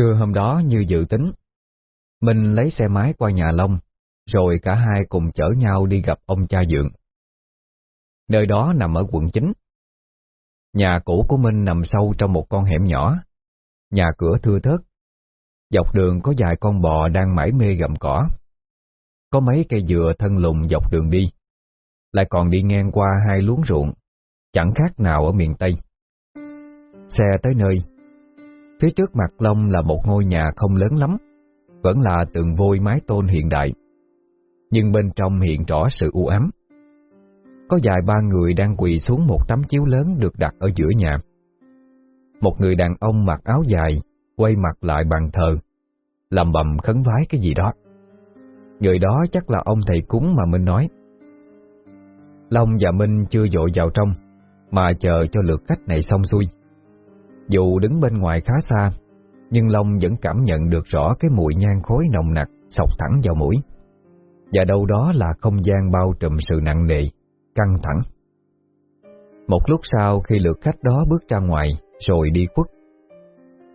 Trưa hôm đó như dự tính, Minh lấy xe máy qua nhà Long, rồi cả hai cùng chở nhau đi gặp ông cha dượng. Nơi đó nằm ở quận 9. Nhà cũ của Minh nằm sâu trong một con hẻm nhỏ, nhà cửa thưa thớt. Dọc đường có vài con bò đang mải mê gặm cỏ. Có mấy cây dừa thân lùng dọc đường đi, lại còn đi ngang qua hai luống ruộng, chẳng khác nào ở miền Tây. Xe tới nơi, phía trước mặt Long là một ngôi nhà không lớn lắm, vẫn là tường vôi mái tôn hiện đại, nhưng bên trong hiện rõ sự u ám. Có vài ba người đang quỳ xuống một tấm chiếu lớn được đặt ở giữa nhà. Một người đàn ông mặc áo dài, quay mặt lại bàn thờ, làm bầm khấn vái cái gì đó. Người đó chắc là ông thầy cúng mà Minh nói. Long và Minh chưa dội vào trong, mà chờ cho lượt khách này xong xuôi. Dù đứng bên ngoài khá xa, nhưng Long vẫn cảm nhận được rõ cái mùi nhang khối nồng nặc sọc thẳng vào mũi. Và đâu đó là không gian bao trùm sự nặng nề, căng thẳng. Một lúc sau khi lượt khách đó bước ra ngoài rồi đi khuất,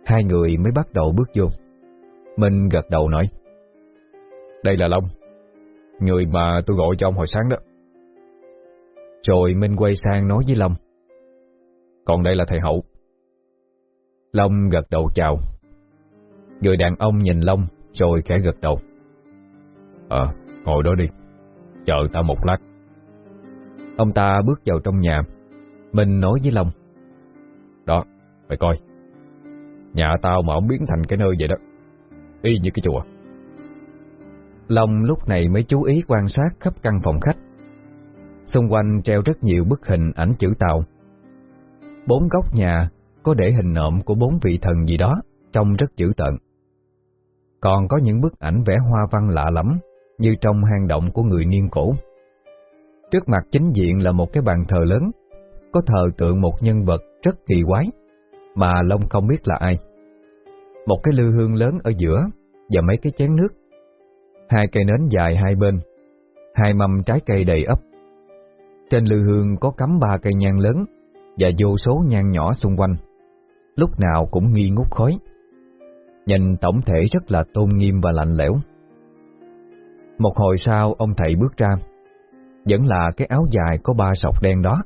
hai người mới bắt đầu bước vô. Minh gật đầu nói, Đây là Long, người mà tôi gọi cho ông hồi sáng đó. Rồi Minh quay sang nói với Long, Còn đây là thầy Hậu. Long gật đầu chào. Người đàn ông nhìn Long rồi khẽ gật đầu. Ờ, ngồi đó đi, chờ ta một lát. Ông ta bước vào trong nhà, mình nói với Long. Đó, mày coi, nhà tao mà ông biến thành cái nơi vậy đó, y như cái chùa. Long lúc này mới chú ý quan sát khắp căn phòng khách. Xung quanh treo rất nhiều bức hình ảnh chữ tàu. Bốn góc nhà có để hình nộm của bốn vị thần gì đó, trông rất dữ tợn. Còn có những bức ảnh vẽ hoa văn lạ lắm, như trong hang động của người niên cổ. Trước mặt chính diện là một cái bàn thờ lớn, có thờ tượng một nhân vật rất kỳ quái, mà Long không biết là ai. Một cái lư hương lớn ở giữa và mấy cái chén nước. Hai cây nến dài hai bên, hai mâm trái cây đầy ấp. Trên lư hương có cắm ba cây nhang lớn và vô số nhang nhỏ xung quanh, lúc nào cũng nghi ngút khói. Nhìn tổng thể rất là tôn nghiêm và lạnh lẽo. Một hồi sau ông thầy bước ra, vẫn là cái áo dài có ba sọc đen đó.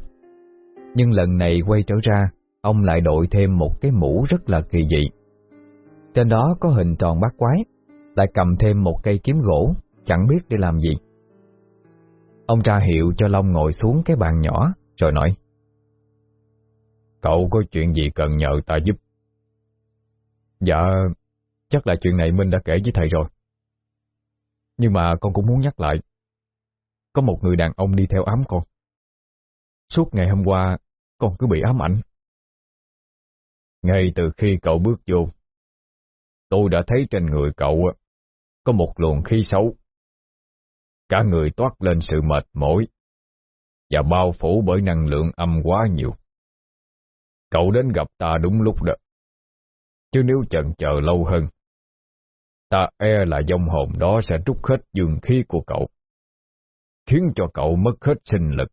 Nhưng lần này quay trở ra, ông lại đội thêm một cái mũ rất là kỳ dị. Trên đó có hình tròn bát quái, lại cầm thêm một cây kiếm gỗ, chẳng biết để làm gì. Ông ra hiệu cho Long ngồi xuống cái bàn nhỏ, rồi nói. Cậu có chuyện gì cần nhờ ta giúp? Dạ, chắc là chuyện này Minh đã kể với thầy rồi. Nhưng mà con cũng muốn nhắc lại. Có một người đàn ông đi theo ám con. Suốt ngày hôm qua, con cứ bị ám ảnh. Ngay từ khi cậu bước vô, tôi đã thấy trên người cậu có một luồng khí xấu. Cả người toát lên sự mệt mỏi và bao phủ bởi năng lượng âm quá nhiều. Cậu đến gặp ta đúng lúc đó. Chứ nếu chần chờ lâu hơn, ta e là dòng hồn đó sẽ trút hết dương khí của cậu, khiến cho cậu mất hết sinh lực.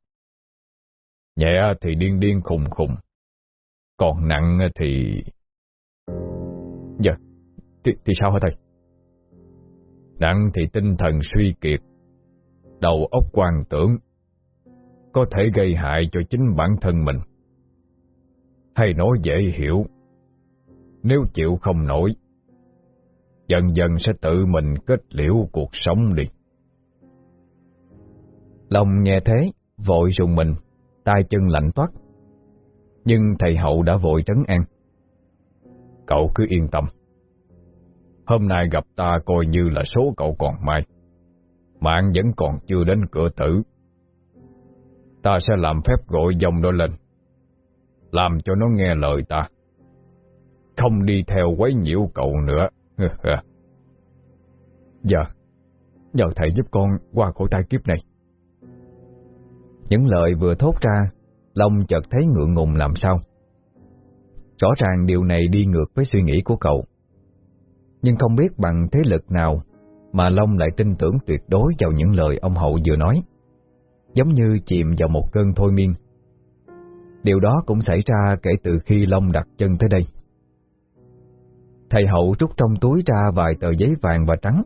Nhẹ thì điên điên khùng khùng, còn nặng thì... Dạ, thì, thì sao hả thầy? Nặng thì tinh thần suy kiệt, đầu óc quan tưởng, có thể gây hại cho chính bản thân mình. Hay nói dễ hiểu, nếu chịu không nổi, dần dần sẽ tự mình kết liễu cuộc sống đi. Lòng nghe thế, vội rùng mình, tay chân lạnh toát. Nhưng thầy hậu đã vội trấn an. Cậu cứ yên tâm. Hôm nay gặp ta coi như là số cậu còn may. Mạng vẫn còn chưa đến cửa tử. Ta sẽ làm phép gọi dòng đó lên. Làm cho nó nghe lời ta. Không đi theo quấy nhiễu cậu nữa. Dạ, nhờ thầy giúp con qua khổ tai kiếp này. Những lời vừa thốt ra, Long chợt thấy ngượng ngùng làm sao. Rõ ràng điều này đi ngược với suy nghĩ của cậu. Nhưng không biết bằng thế lực nào mà Long lại tin tưởng tuyệt đối vào những lời ông Hậu vừa nói. Giống như chìm vào một cơn thôi miên. Điều đó cũng xảy ra kể từ khi Long đặt chân tới đây. Thầy hậu rút trong túi ra vài tờ giấy vàng và trắng,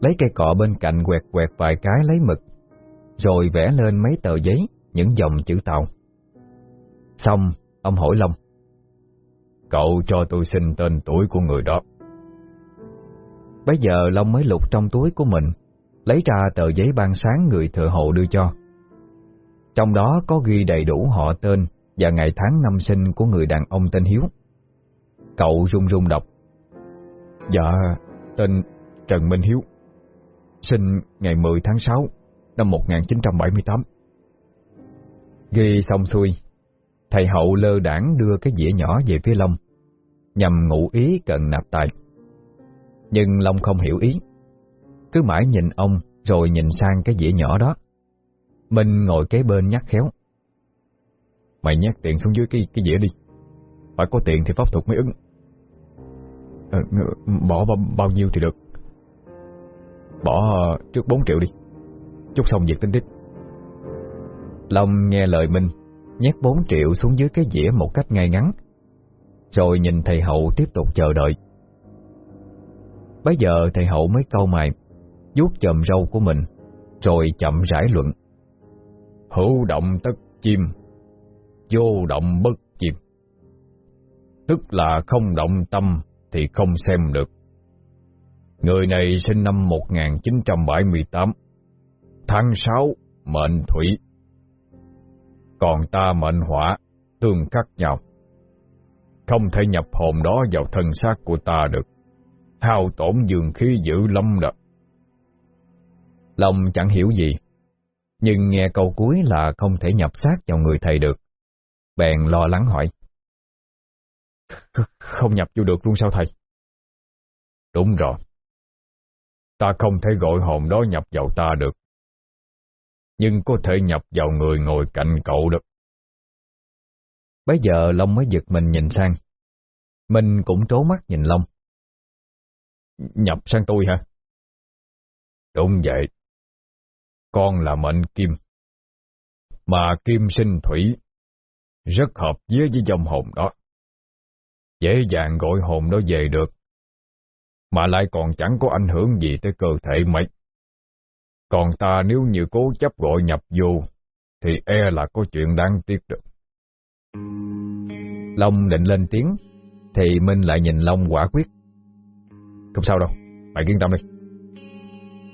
lấy cây cọ bên cạnh quẹt quẹt vài cái lấy mực, rồi vẽ lên mấy tờ giấy những dòng chữ tàu. Xong, ông hỏi Long. Cậu cho tôi xin tên tuổi của người đó. Bây giờ Long mới lục trong túi của mình, lấy ra tờ giấy ban sáng người thợ hộ đưa cho. Trong đó có ghi đầy đủ họ tên và ngày tháng năm sinh của người đàn ông tên Hiếu. Cậu run run đọc. Dạ, tên Trần Minh Hiếu. Sinh ngày 10 tháng 6 năm 1978. Ghi xong xuôi, thầy hậu lơ đảng đưa cái dĩa nhỏ về phía Long, nhằm ngụ ý cần nạp tài. Nhưng Long không hiểu ý, cứ mãi nhìn ông rồi nhìn sang cái dĩa nhỏ đó. Minh ngồi kế bên nhắc khéo. Mày nhắc tiền xuống dưới cái, cái dĩa đi, phải có tiền thì pháp thuật mới ứng. À, bỏ bao, bao nhiêu thì được. Bỏ ờ, trước 4 triệu đi, chút xong việc tính tiếp. Long nghe lời Minh, nhét 4 triệu xuống dưới cái dĩa một cách ngay ngắn, rồi nhìn thầy hậu tiếp tục chờ đợi. Bây giờ thầy hậu mới câu mày, vuốt chòm râu của mình, rồi chậm rãi luận. Hữu động tất chim, vô động bất chim. Tức là không động tâm thì không xem được. Người này sinh năm 1978, tháng 6, mệnh thủy. Còn ta mệnh hỏa, tương khắc nhau. Không thể nhập hồn đó vào thân xác của ta được. Hao tổn dường khí dữ lắm đó. Lòng chẳng hiểu gì, nhưng nghe câu cuối là không thể nhập xác vào người thầy được. Bèn lo lắng hỏi. Không nhập vô được luôn sao thầy? Đúng rồi. Ta không thể gọi hồn đó nhập vào ta được. Nhưng có thể nhập vào người ngồi cạnh cậu được. Bây giờ Long mới giật mình nhìn sang. Mình cũng trố mắt nhìn Long. Nhập sang tôi hả? Đúng vậy. Con là mệnh kim. Mà kim sinh thủy. Rất hợp với với dòng hồn đó. Dễ dàng gọi hồn đó về được. Mà lại còn chẳng có ảnh hưởng gì tới cơ thể mấy. Còn ta nếu như cố chấp gọi nhập vô, thì e là có chuyện đáng tiếc được. Long định lên tiếng, thì Minh lại nhìn Long quả quyết. Không sao đâu, mày yên tâm đi.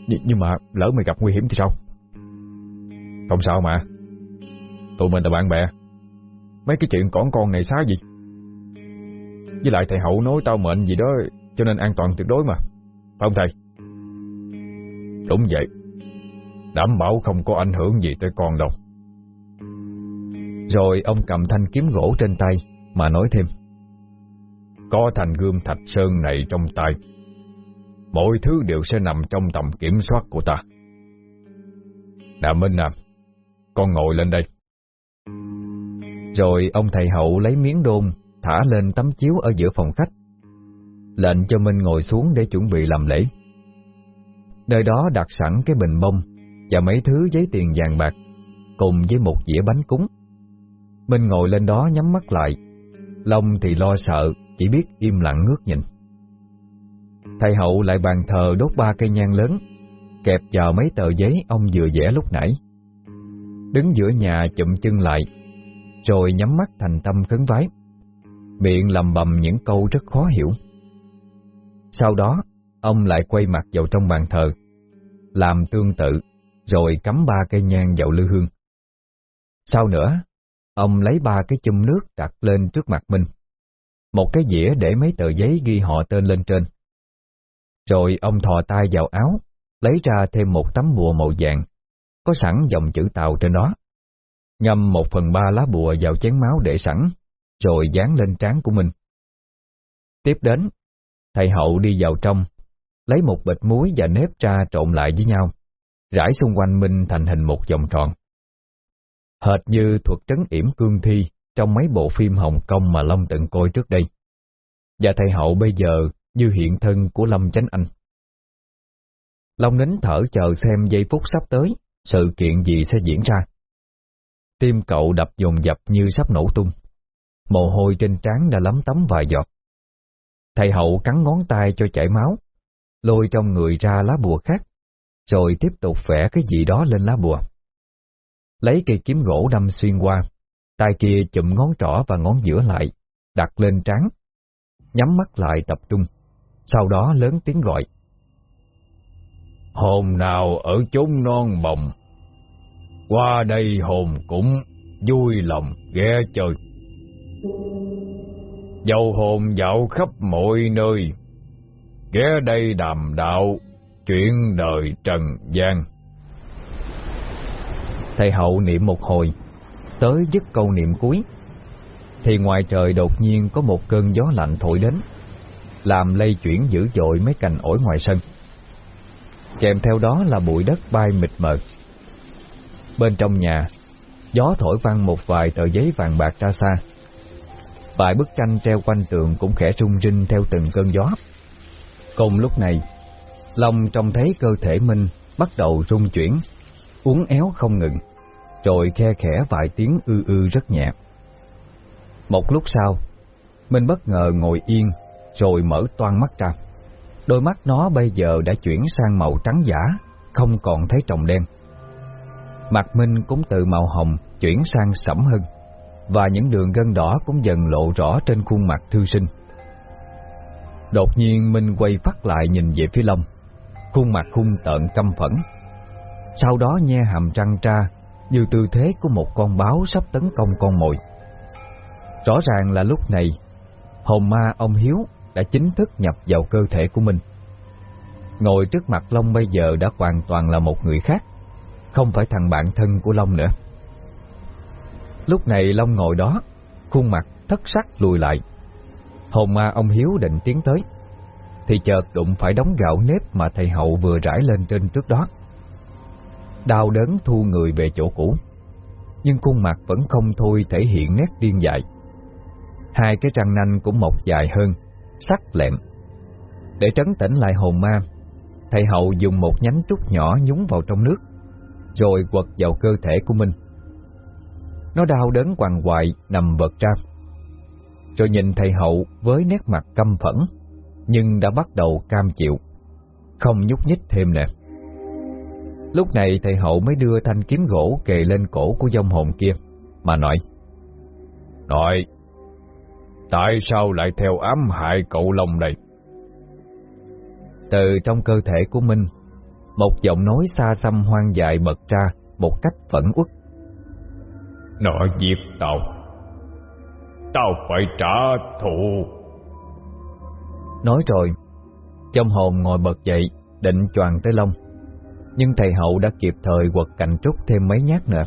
Nh nhưng mà lỡ mày gặp nguy hiểm thì sao? Không sao mà. Tụi mình là bạn bè. Mấy cái chuyện còn con này xá gì? Với lại thầy hậu nói tao mệnh gì đó, cho nên an toàn tuyệt đối mà. Phải không thầy? Đúng vậy. Đảm bảo không có ảnh hưởng gì tới con đâu. Rồi ông cầm thanh kiếm gỗ trên tay mà nói thêm. Có thành gươm thạch sơn này trong tay Mọi thứ đều sẽ nằm trong tầm kiểm soát của ta Đà Minh à con ngồi lên đây. Rồi ông thầy hậu lấy miếng đôn Thả lên tấm chiếu ở giữa phòng khách. Lệnh cho Minh ngồi xuống để chuẩn bị làm lễ. Nơi đó đặt sẵn cái bình bông Và mấy thứ giấy tiền vàng bạc Cùng với một dĩa bánh cúng. Minh ngồi lên đó nhắm mắt lại. Long thì lo sợ chỉ biết im lặng ngước nhìn. Thầy hậu lại bàn thờ đốt ba cây nhang lớn, kẹp vào mấy tờ giấy ông vừa vẽ lúc nãy. Đứng giữa nhà chụm chân lại, rồi nhắm mắt thành tâm khấn vái, miệng lầm bầm những câu rất khó hiểu. Sau đó, ông lại quay mặt vào trong bàn thờ, làm tương tự, rồi cắm ba cây nhang vào lư hương. Sau nữa, ông lấy ba cái chum nước đặt lên trước mặt mình một cái dĩa để mấy tờ giấy ghi họ tên lên trên. Rồi ông thò tay vào áo, lấy ra thêm một tấm bùa màu vàng, có sẵn dòng chữ tàu trên đó. Ngâm một phần ba lá bùa vào chén máu để sẵn, rồi dán lên trán của mình. Tiếp đến, thầy hậu đi vào trong, lấy một bịch muối và nếp ra trộn lại với nhau, rải xung quanh Minh thành hình một vòng tròn. Hệt như thuật trấn yểm cương thi trong mấy bộ phim Hồng Kông mà Long từng coi trước đây. Và thầy hậu bây giờ như hiện thân của Lâm Chánh Anh. Long nín thở chờ xem giây phút sắp tới, sự kiện gì sẽ diễn ra. Tim cậu đập dồn dập như sắp nổ tung. Mồ hôi trên trán đã lấm tấm vài giọt. Thầy hậu cắn ngón tay cho chảy máu, lôi trong người ra lá bùa khác, rồi tiếp tục vẽ cái gì đó lên lá bùa. Lấy cây kiếm gỗ đâm xuyên qua, tay kia chụm ngón trỏ và ngón giữa lại, đặt lên trán, nhắm mắt lại tập trung, sau đó lớn tiếng gọi. Hồn nào ở chốn non bồng, qua đây hồn cũng vui lòng ghé chơi. Dầu hồn dạo khắp mọi nơi, ghé đây đàm đạo, chuyện đời trần gian. Thầy hậu niệm một hồi, tới dứt câu niệm cuối, thì ngoài trời đột nhiên có một cơn gió lạnh thổi đến, làm lây chuyển dữ dội mấy cành ổi ngoài sân. Kèm theo đó là bụi đất bay mịt mờ. Bên trong nhà, gió thổi văng một vài tờ giấy vàng bạc ra xa. Vài bức tranh treo quanh tường cũng khẽ rung rinh theo từng cơn gió. Cùng lúc này, Long trông thấy cơ thể Minh bắt đầu rung chuyển, uốn éo không ngừng, rồi khe khẽ vài tiếng ư ư rất nhẹ. Một lúc sau, Minh bất ngờ ngồi yên, rồi mở toan mắt ra. Đôi mắt nó bây giờ đã chuyển sang màu trắng giả, không còn thấy trồng đen. Mặt Minh cũng từ màu hồng chuyển sang sẫm hơn, và những đường gân đỏ cũng dần lộ rõ trên khuôn mặt thư sinh. Đột nhiên Minh quay phát lại nhìn về phía Long, khuôn mặt hung tợn căm phẫn. Sau đó nhe hàm răng ra như tư thế của một con báo sắp tấn công con mồi. Rõ ràng là lúc này, hồn ma ông Hiếu đã chính thức nhập vào cơ thể của mình. Ngồi trước mặt Long bây giờ đã hoàn toàn là một người khác, không phải thằng bạn thân của Long nữa. Lúc này Long ngồi đó, khuôn mặt thất sắc lùi lại. Hồn ma ông Hiếu định tiến tới, thì chợt đụng phải đống gạo nếp mà thầy hậu vừa rải lên trên trước đó. Đau đớn thu người về chỗ cũ, nhưng khuôn mặt vẫn không thôi thể hiện nét điên dại. Hai cái răng nanh cũng mọc dài hơn, sắc lẹm. Để trấn tĩnh lại hồn ma, thầy hậu dùng một nhánh trúc nhỏ nhúng vào trong nước, rồi quật vào cơ thể của mình. Nó đau đớn quằn quại nằm vật ra. Rồi nhìn thầy hậu với nét mặt căm phẫn, nhưng đã bắt đầu cam chịu, không nhúc nhích thêm nè. Lúc này thầy hậu mới đưa thanh kiếm gỗ kề lên cổ của dông hồn kia, mà nói. Nói, tại sao lại theo ám hại cậu Long đây? Từ trong cơ thể của Minh, một giọng nói xa xăm hoang dại bật ra một cách phẫn uất. Nó giết tao. Tao phải trả thù. Nói rồi, trong hồn ngồi bật dậy, định choàng tới Long. Nhưng thầy hậu đã kịp thời quật cành trúc thêm mấy nhát nữa.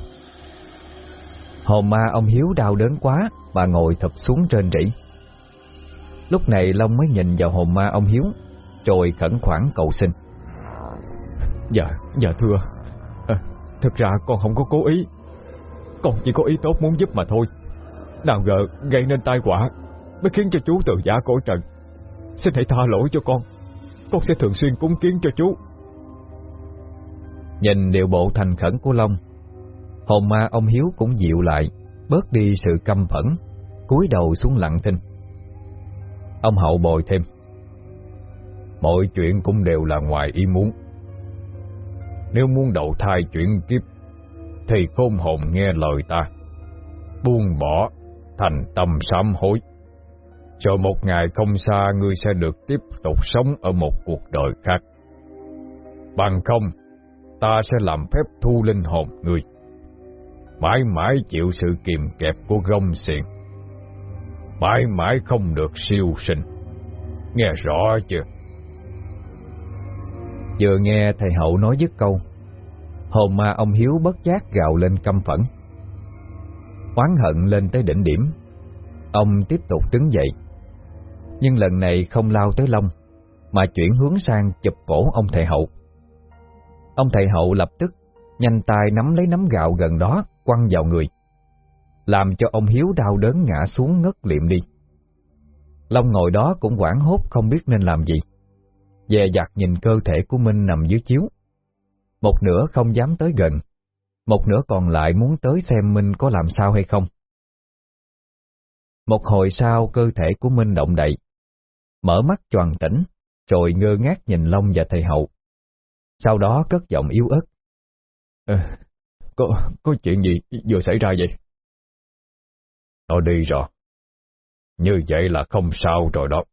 Hồn ma ông Hiếu đau đớn quá, bà ngồi thụp xuống trên rỉ. Lúc này Long mới nhìn vào hồn ma ông Hiếu, rồi khẩn khoản cầu xin. Dạ, dạ thưa. À, thực ra con không có cố ý. Con chỉ có ý tốt muốn giúp mà thôi. Nào ngờ gây nên tai họa mới khiến cho chú tự giả cõi trần. Xin hãy tha lỗi cho con. Con sẽ thường xuyên cúng kiến cho chú. Nhìn điệu bộ thành khẩn của Long, hồn ma ông Hiếu cũng dịu lại, bớt đi sự căm phẫn, cúi đầu xuống lặng thinh. Ông hậu bồi thêm. Mọi chuyện cũng đều là ngoài ý muốn. Nếu muốn đầu thai chuyển kiếp, thì khôn hồn nghe lời ta, buông bỏ, thành tâm sám hối. Rồi một ngày không xa ngươi sẽ được tiếp tục sống ở một cuộc đời khác. Bằng không, ta sẽ làm phép thu linh hồn ngươi. Mãi mãi chịu sự kiềm kẹp của gông xiềng. Mãi mãi không được siêu sinh. Nghe rõ chưa? Vừa nghe thầy hậu nói dứt câu, hồn ma ông Hiếu bất giác gào lên căm phẫn. Oán hận lên tới đỉnh điểm, ông tiếp tục đứng dậy. Nhưng lần này không lao tới Long, mà chuyển hướng sang chụp cổ ông thầy hậu. Ông thầy hậu lập tức nhanh tay nắm lấy nắm gạo gần đó, quăng vào người, làm cho ông Hiếu đau đớn ngã xuống ngất liệm đi. Long ngồi đó cũng quảng hốt không biết nên làm gì. Dè dặt nhìn cơ thể của Minh nằm dưới chiếu. Một nửa không dám tới gần, một nửa còn lại muốn tới xem Minh có làm sao hay không. Một hồi sau cơ thể của Minh động đậy. mở mắt choàng tỉnh, rồi ngơ ngác nhìn Long và thầy hậu. Sau đó cất giọng yếu ớt có, có chuyện gì vừa xảy ra vậy? Nó đi rồi. Như vậy là không sao rồi đó.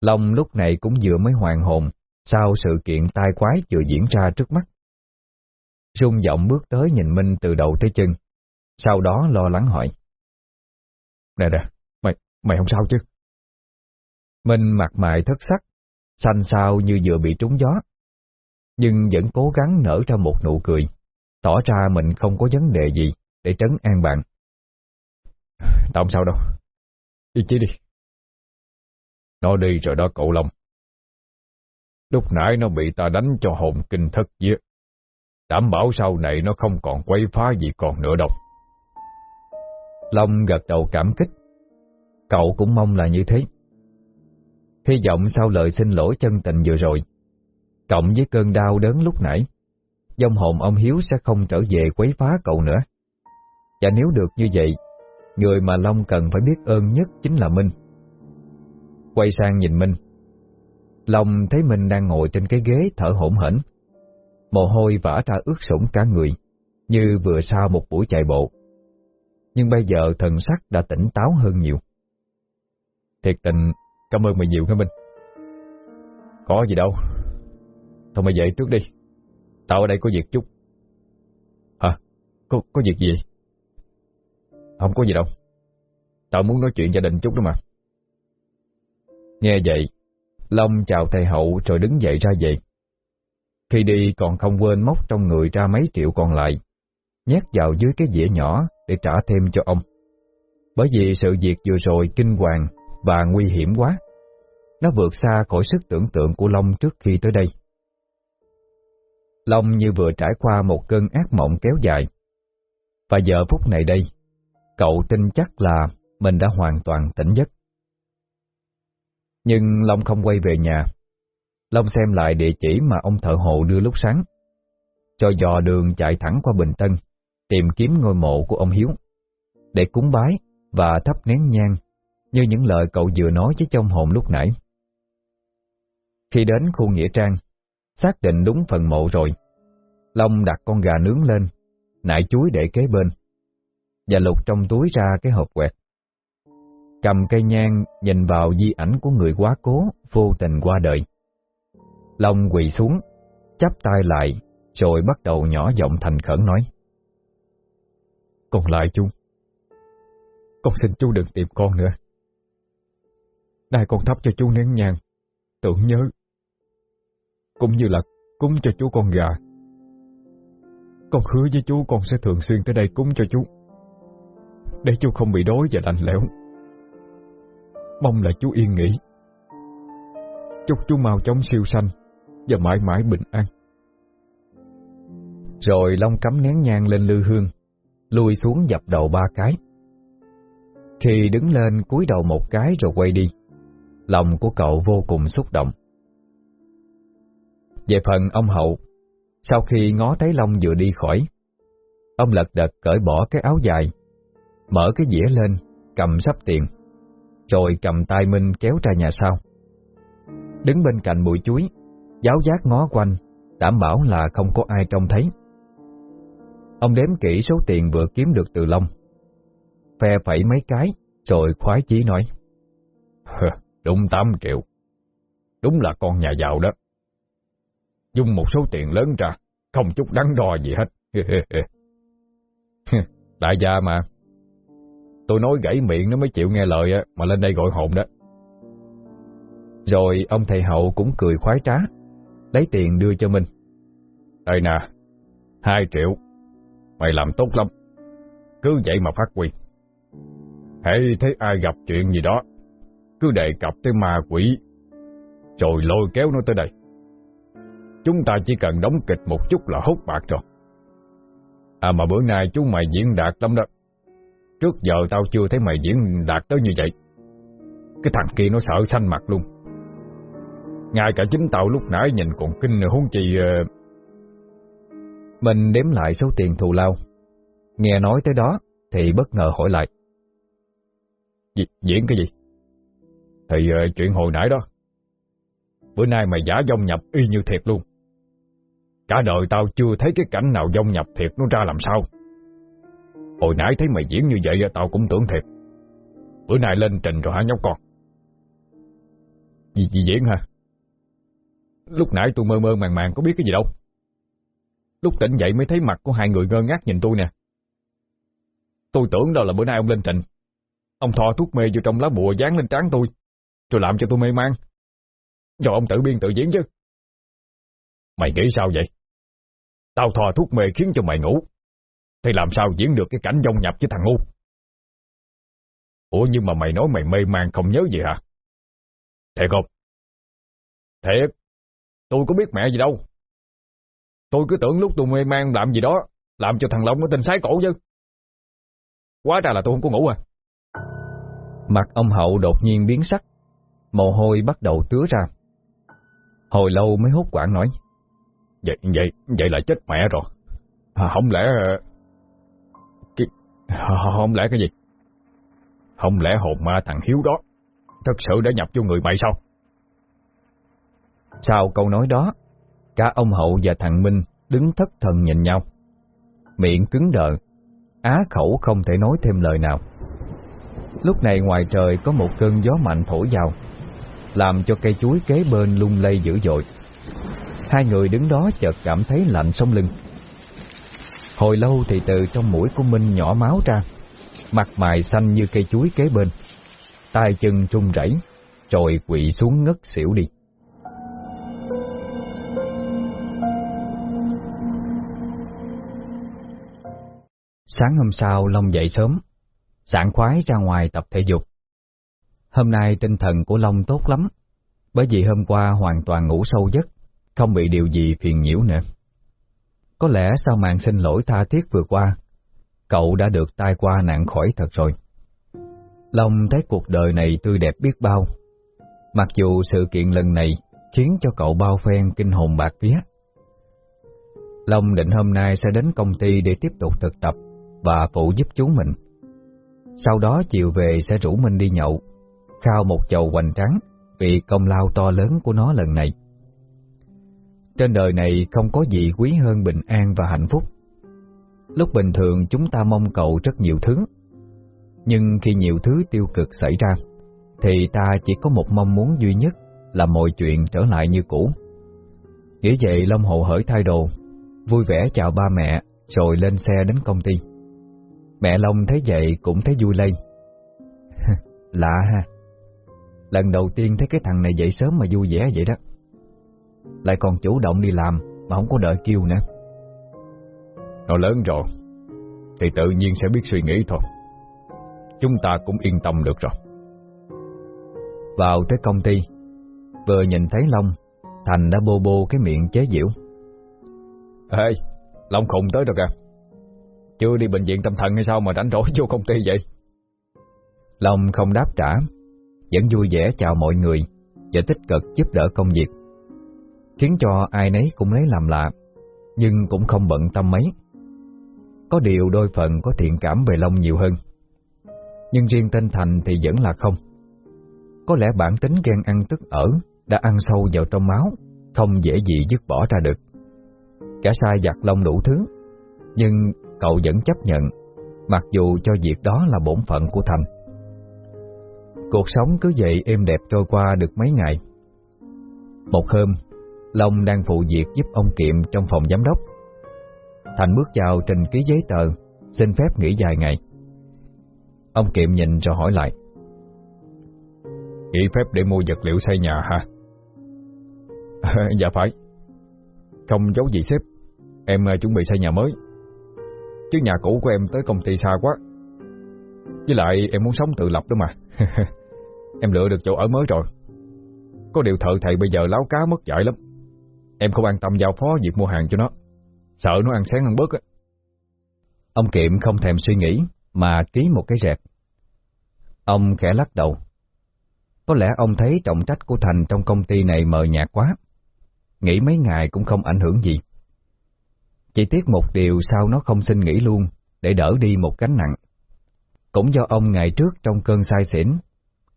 Long lúc này cũng vừa mới hoàn hồn sau sự kiện tai quái vừa diễn ra trước mắt. Rung giọng bước tới nhìn Minh từ đầu tới chân, sau đó lo lắng hỏi. Nè nè, mày, mày không sao chứ? Minh mặt mày thất sắc, xanh xao như vừa bị trúng gió, nhưng vẫn cố gắng nở ra một nụ cười, tỏ ra mình không có vấn đề gì để trấn an bạn. Tao không sao đâu, đi chí đi. Nó đi rồi đó cậu Long. Lúc nãy nó bị ta đánh cho hồn kinh thất vía. Đảm bảo sau này nó không còn quay phá gì còn nữa đâu. Long gật đầu cảm kích. Cậu cũng mong là như thế. Hy vọng sau lời xin lỗi chân tình vừa rồi, cộng với cơn đau đớn lúc nãy, dòng hồn ông Hiếu sẽ không trở về quấy phá cậu nữa. Và nếu được như vậy, người mà Long cần phải biết ơn nhất chính là Minh. Quay sang nhìn Minh. Long thấy Minh đang ngồi trên cái ghế thở hổn hển. Mồ hôi vã ra ướt sũng cả người, như vừa sau một buổi chạy bộ. Nhưng bây giờ thần sắc đã tỉnh táo hơn nhiều. Thiệt tình, cảm ơn mày nhiều nghe Minh. Có gì đâu. Thôi mày dậy trước đi. Tao ở đây có việc chút. Hả? Có, có việc gì? Không có gì đâu. Tao muốn nói chuyện gia đình chút đó mà. Nghe vậy, Long chào thầy hậu rồi đứng dậy ra về. Khi đi còn không quên móc trong người ra mấy triệu còn lại, nhét vào dưới cái dĩa nhỏ để trả thêm cho ông. Bởi vì sự việc vừa rồi kinh hoàng và nguy hiểm quá. Nó vượt xa khỏi sức tưởng tượng của Long trước khi tới đây. Long như vừa trải qua một cơn ác mộng kéo dài. Và giờ phút này đây, cậu tin chắc là mình đã hoàn toàn tỉnh giấc. Nhưng Long không quay về nhà. Long xem lại địa chỉ mà ông thợ hộ đưa lúc sáng. Cho dò đường chạy thẳng qua Bình Tân, tìm kiếm ngôi mộ của ông Hiếu, để cúng bái và thắp nén nhang, như những lời cậu vừa nói với trong hồn lúc nãy. Khi đến khu Nghĩa Trang, xác định đúng phần mộ rồi, Long đặt con gà nướng lên, nại chuối để kế bên, và lục trong túi ra cái hộp quẹt. Cầm cây nhang nhìn vào di ảnh của người quá cố vô tình qua đời. Long quỳ xuống, chắp tay lại, rồi bắt đầu nhỏ giọng thành khẩn nói. Còn lại chú, con xin chú đừng tìm con nữa. Nay con thắp cho chú nén nhang, tưởng nhớ, cũng như là cúng cho chú con gà. Con hứa với chú con sẽ thường xuyên tới đây cúng cho chú, để chú không bị đói và lạnh lẽo. Mong là chú yên nghỉ. Chúc chú mau chóng siêu sanh và mãi mãi bình an. Rồi Long cắm nén nhang lên lư hương, lùi xuống dập đầu ba cái. Khi đứng lên cúi đầu một cái rồi quay đi, lòng của cậu vô cùng xúc động. Về phần ông Hậu, sau khi ngó thấy Long vừa đi khỏi, ông lật đật cởi bỏ cái áo dài, mở cái dĩa lên, cầm sắp tiền, rồi cầm tay Minh kéo ra nhà sau. Đứng bên cạnh bụi chuối, giáo giác ngó quanh, đảm bảo là không có ai trông thấy. Ông đếm kỹ số tiền vừa kiếm được từ Long. Phe phẩy mấy cái, rồi khoái chí nói. Đúng 8 triệu. Đúng là con nhà giàu đó dung một số tiền lớn ra, không chút đắn đo gì hết. Đại gia mà. Tôi nói gãy miệng nó mới chịu nghe lời mà lên đây gọi hồn đó. Rồi ông thầy hậu cũng cười khoái trá, lấy tiền đưa cho mình. Đây nè, hai triệu. Mày làm tốt lắm. Cứ vậy mà phát huy. Hãy thấy ai gặp chuyện gì đó, cứ đề cập tới ma quỷ, rồi lôi kéo nó tới đây. Chúng ta chỉ cần đóng kịch một chút là hút bạc rồi. À mà bữa nay chú mày diễn đạt lắm đó. Trước giờ tao chưa thấy mày diễn đạt tới như vậy. Cái thằng kia nó sợ xanh mặt luôn. Ngay cả chính tao lúc nãy nhìn còn kinh huống chi... Uh... Mình đếm lại số tiền thù lao. Nghe nói tới đó thì bất ngờ hỏi lại. D diễn cái gì? Thì uh, chuyện hồi nãy đó Bữa nay mày giả dông nhập y như thiệt luôn Cả đời tao chưa thấy cái cảnh nào dông nhập thiệt nó ra làm sao. Hồi nãy thấy mày diễn như vậy tao cũng tưởng thiệt. Bữa nay lên trình rồi hả nhóc con? Gì, gì diễn hả? Lúc nãy tôi mơ mơ màng màng có biết cái gì đâu. Lúc tỉnh dậy mới thấy mặt của hai người ngơ ngác nhìn tôi nè. Tôi tưởng đó là bữa nay ông lên trình. Ông thò thuốc mê vô trong lá bùa dán lên trán tôi Rồi làm cho tôi mê man. Rồi ông tự biên tự diễn chứ. Mày nghĩ sao vậy? Tao thò thuốc mê khiến cho mày ngủ. Thì làm sao diễn được cái cảnh dông nhập với thằng ngu? Ủa, nhưng mà mày nói mày mê man không nhớ gì hả? Thiệt không? Thiệt. Tôi có biết mẹ gì đâu. Tôi cứ tưởng lúc tôi mê man làm gì đó, Làm cho thằng Long nó tình sái cổ chứ. Quá ra là tôi không có ngủ à. Mặt ông Hậu đột nhiên biến sắc. Mồ hôi bắt đầu tứa ra. Hồi lâu mới hốt quảng nói. Vậy vậy vậy là chết mẹ rồi. À, Không lẽ cái, Không lẽ cái gì? Không lẽ hồn ma thằng Hiếu đó Thật sự đã nhập vô người mày sao? Sau câu nói đó Cả ông Hậu và thằng Minh Đứng thất thần nhìn nhau. Miệng cứng đờ Á khẩu không thể nói thêm lời nào. Lúc này ngoài trời có một cơn gió mạnh thổi vào Làm cho cây chuối kế bên lung lay dữ dội Hai người đứng đó chợt cảm thấy lạnh sống lưng. Hồi lâu thì từ trong mũi của Minh nhỏ máu ra, Mặt mày xanh như cây chuối kế bên, tay chân trung rẩy Rồi quỵ xuống ngất xỉu đi. Sáng hôm sau, Long dậy sớm, Sảng khoái ra ngoài tập thể dục. Hôm nay tinh thần của Long tốt lắm, Bởi vì hôm qua hoàn toàn ngủ sâu giấc. Không bị điều gì phiền nhiễu nữa Có lẽ sau màn xin lỗi tha thiết vừa qua Cậu đã được tai qua nạn khỏi thật rồi Long thấy cuộc đời này tươi đẹp biết bao Mặc dù sự kiện lần này khiến cho cậu bao phen kinh hồn bạc vía Long định hôm nay sẽ đến công ty để tiếp tục thực tập và phụ giúp chú mình. Sau đó chiều về sẽ rủ mình đi nhậu, khao một chầu hoành trắng vì công lao to lớn của nó lần này. Trên đời này không có gì quý hơn bình an và hạnh phúc. Lúc bình thường chúng ta mong cầu rất nhiều thứ, nhưng khi nhiều thứ tiêu cực xảy ra, thì ta chỉ có một mong muốn duy nhất là mọi chuyện trở lại như cũ. Nghĩ vậy Long Hậu hởi thay đồ, vui vẻ chào ba mẹ rồi lên xe đến công ty. Mẹ Long thấy vậy cũng thấy vui lây. Lạ ha. Lần đầu tiên thấy cái thằng này dậy sớm mà vui vẻ vậy đó. Lại còn chủ động đi làm mà không có đợi kêu nữa. Nó lớn rồi, thì tự nhiên sẽ biết suy nghĩ thôi. Chúng ta cũng yên tâm được rồi. Vào tới công ty, vừa nhìn thấy Long, Thành đã bô bô cái miệng chế giễu. Ê, Long khùng tới rồi kìa. Chưa đi bệnh viện tâm thần hay sao mà rảnh rỗi vô công ty vậy? Long không đáp trả, vẫn vui vẻ chào mọi người và tích cực giúp đỡ công việc, khiến cho ai nấy cũng lấy làm lạ, nhưng cũng không bận tâm mấy. Có điều đôi phần có thiện cảm về Long nhiều hơn, nhưng riêng tên Thành thì vẫn là không. Có lẽ bản tính ghen ăn tức ở đã ăn sâu vào trong máu, không dễ gì dứt bỏ ra được. Cả sai giặt Long đủ thứ, nhưng cậu vẫn chấp nhận, mặc dù cho việc đó là bổn phận của Thành. Cuộc sống cứ vậy êm đẹp trôi qua được mấy ngày. Một hôm, Long đang phụ việc giúp ông Kiệm trong phòng giám đốc. Thành bước vào trình ký giấy tờ, xin phép nghỉ vài ngày. Ông Kiệm nhìn rồi hỏi lại. Nghỉ phép để mua vật liệu xây nhà hả? dạ phải. Không giấu gì sếp, em à, chuẩn bị xây nhà mới. Chứ nhà cũ của em tới công ty xa quá Với lại em muốn sống tự lập đó mà Em lựa được chỗ ở mới rồi Có điều thợ thầy bây giờ láo cá mất dạy lắm Em không an tâm giao phó việc mua hàng cho nó. Sợ nó ăn sáng ăn bớt á. Ông Kiệm không thèm suy nghĩ, Mà ký một cái rẹp. Ông khẽ lắc đầu. Có lẽ ông thấy trọng trách của Thành Trong công ty này mờ nhạt quá. Nghĩ mấy ngày cũng không ảnh hưởng gì. Chỉ tiếc một điều sao nó không xin nghỉ luôn, để đỡ đi một gánh nặng. Cũng do ông ngày trước trong cơn say xỉn,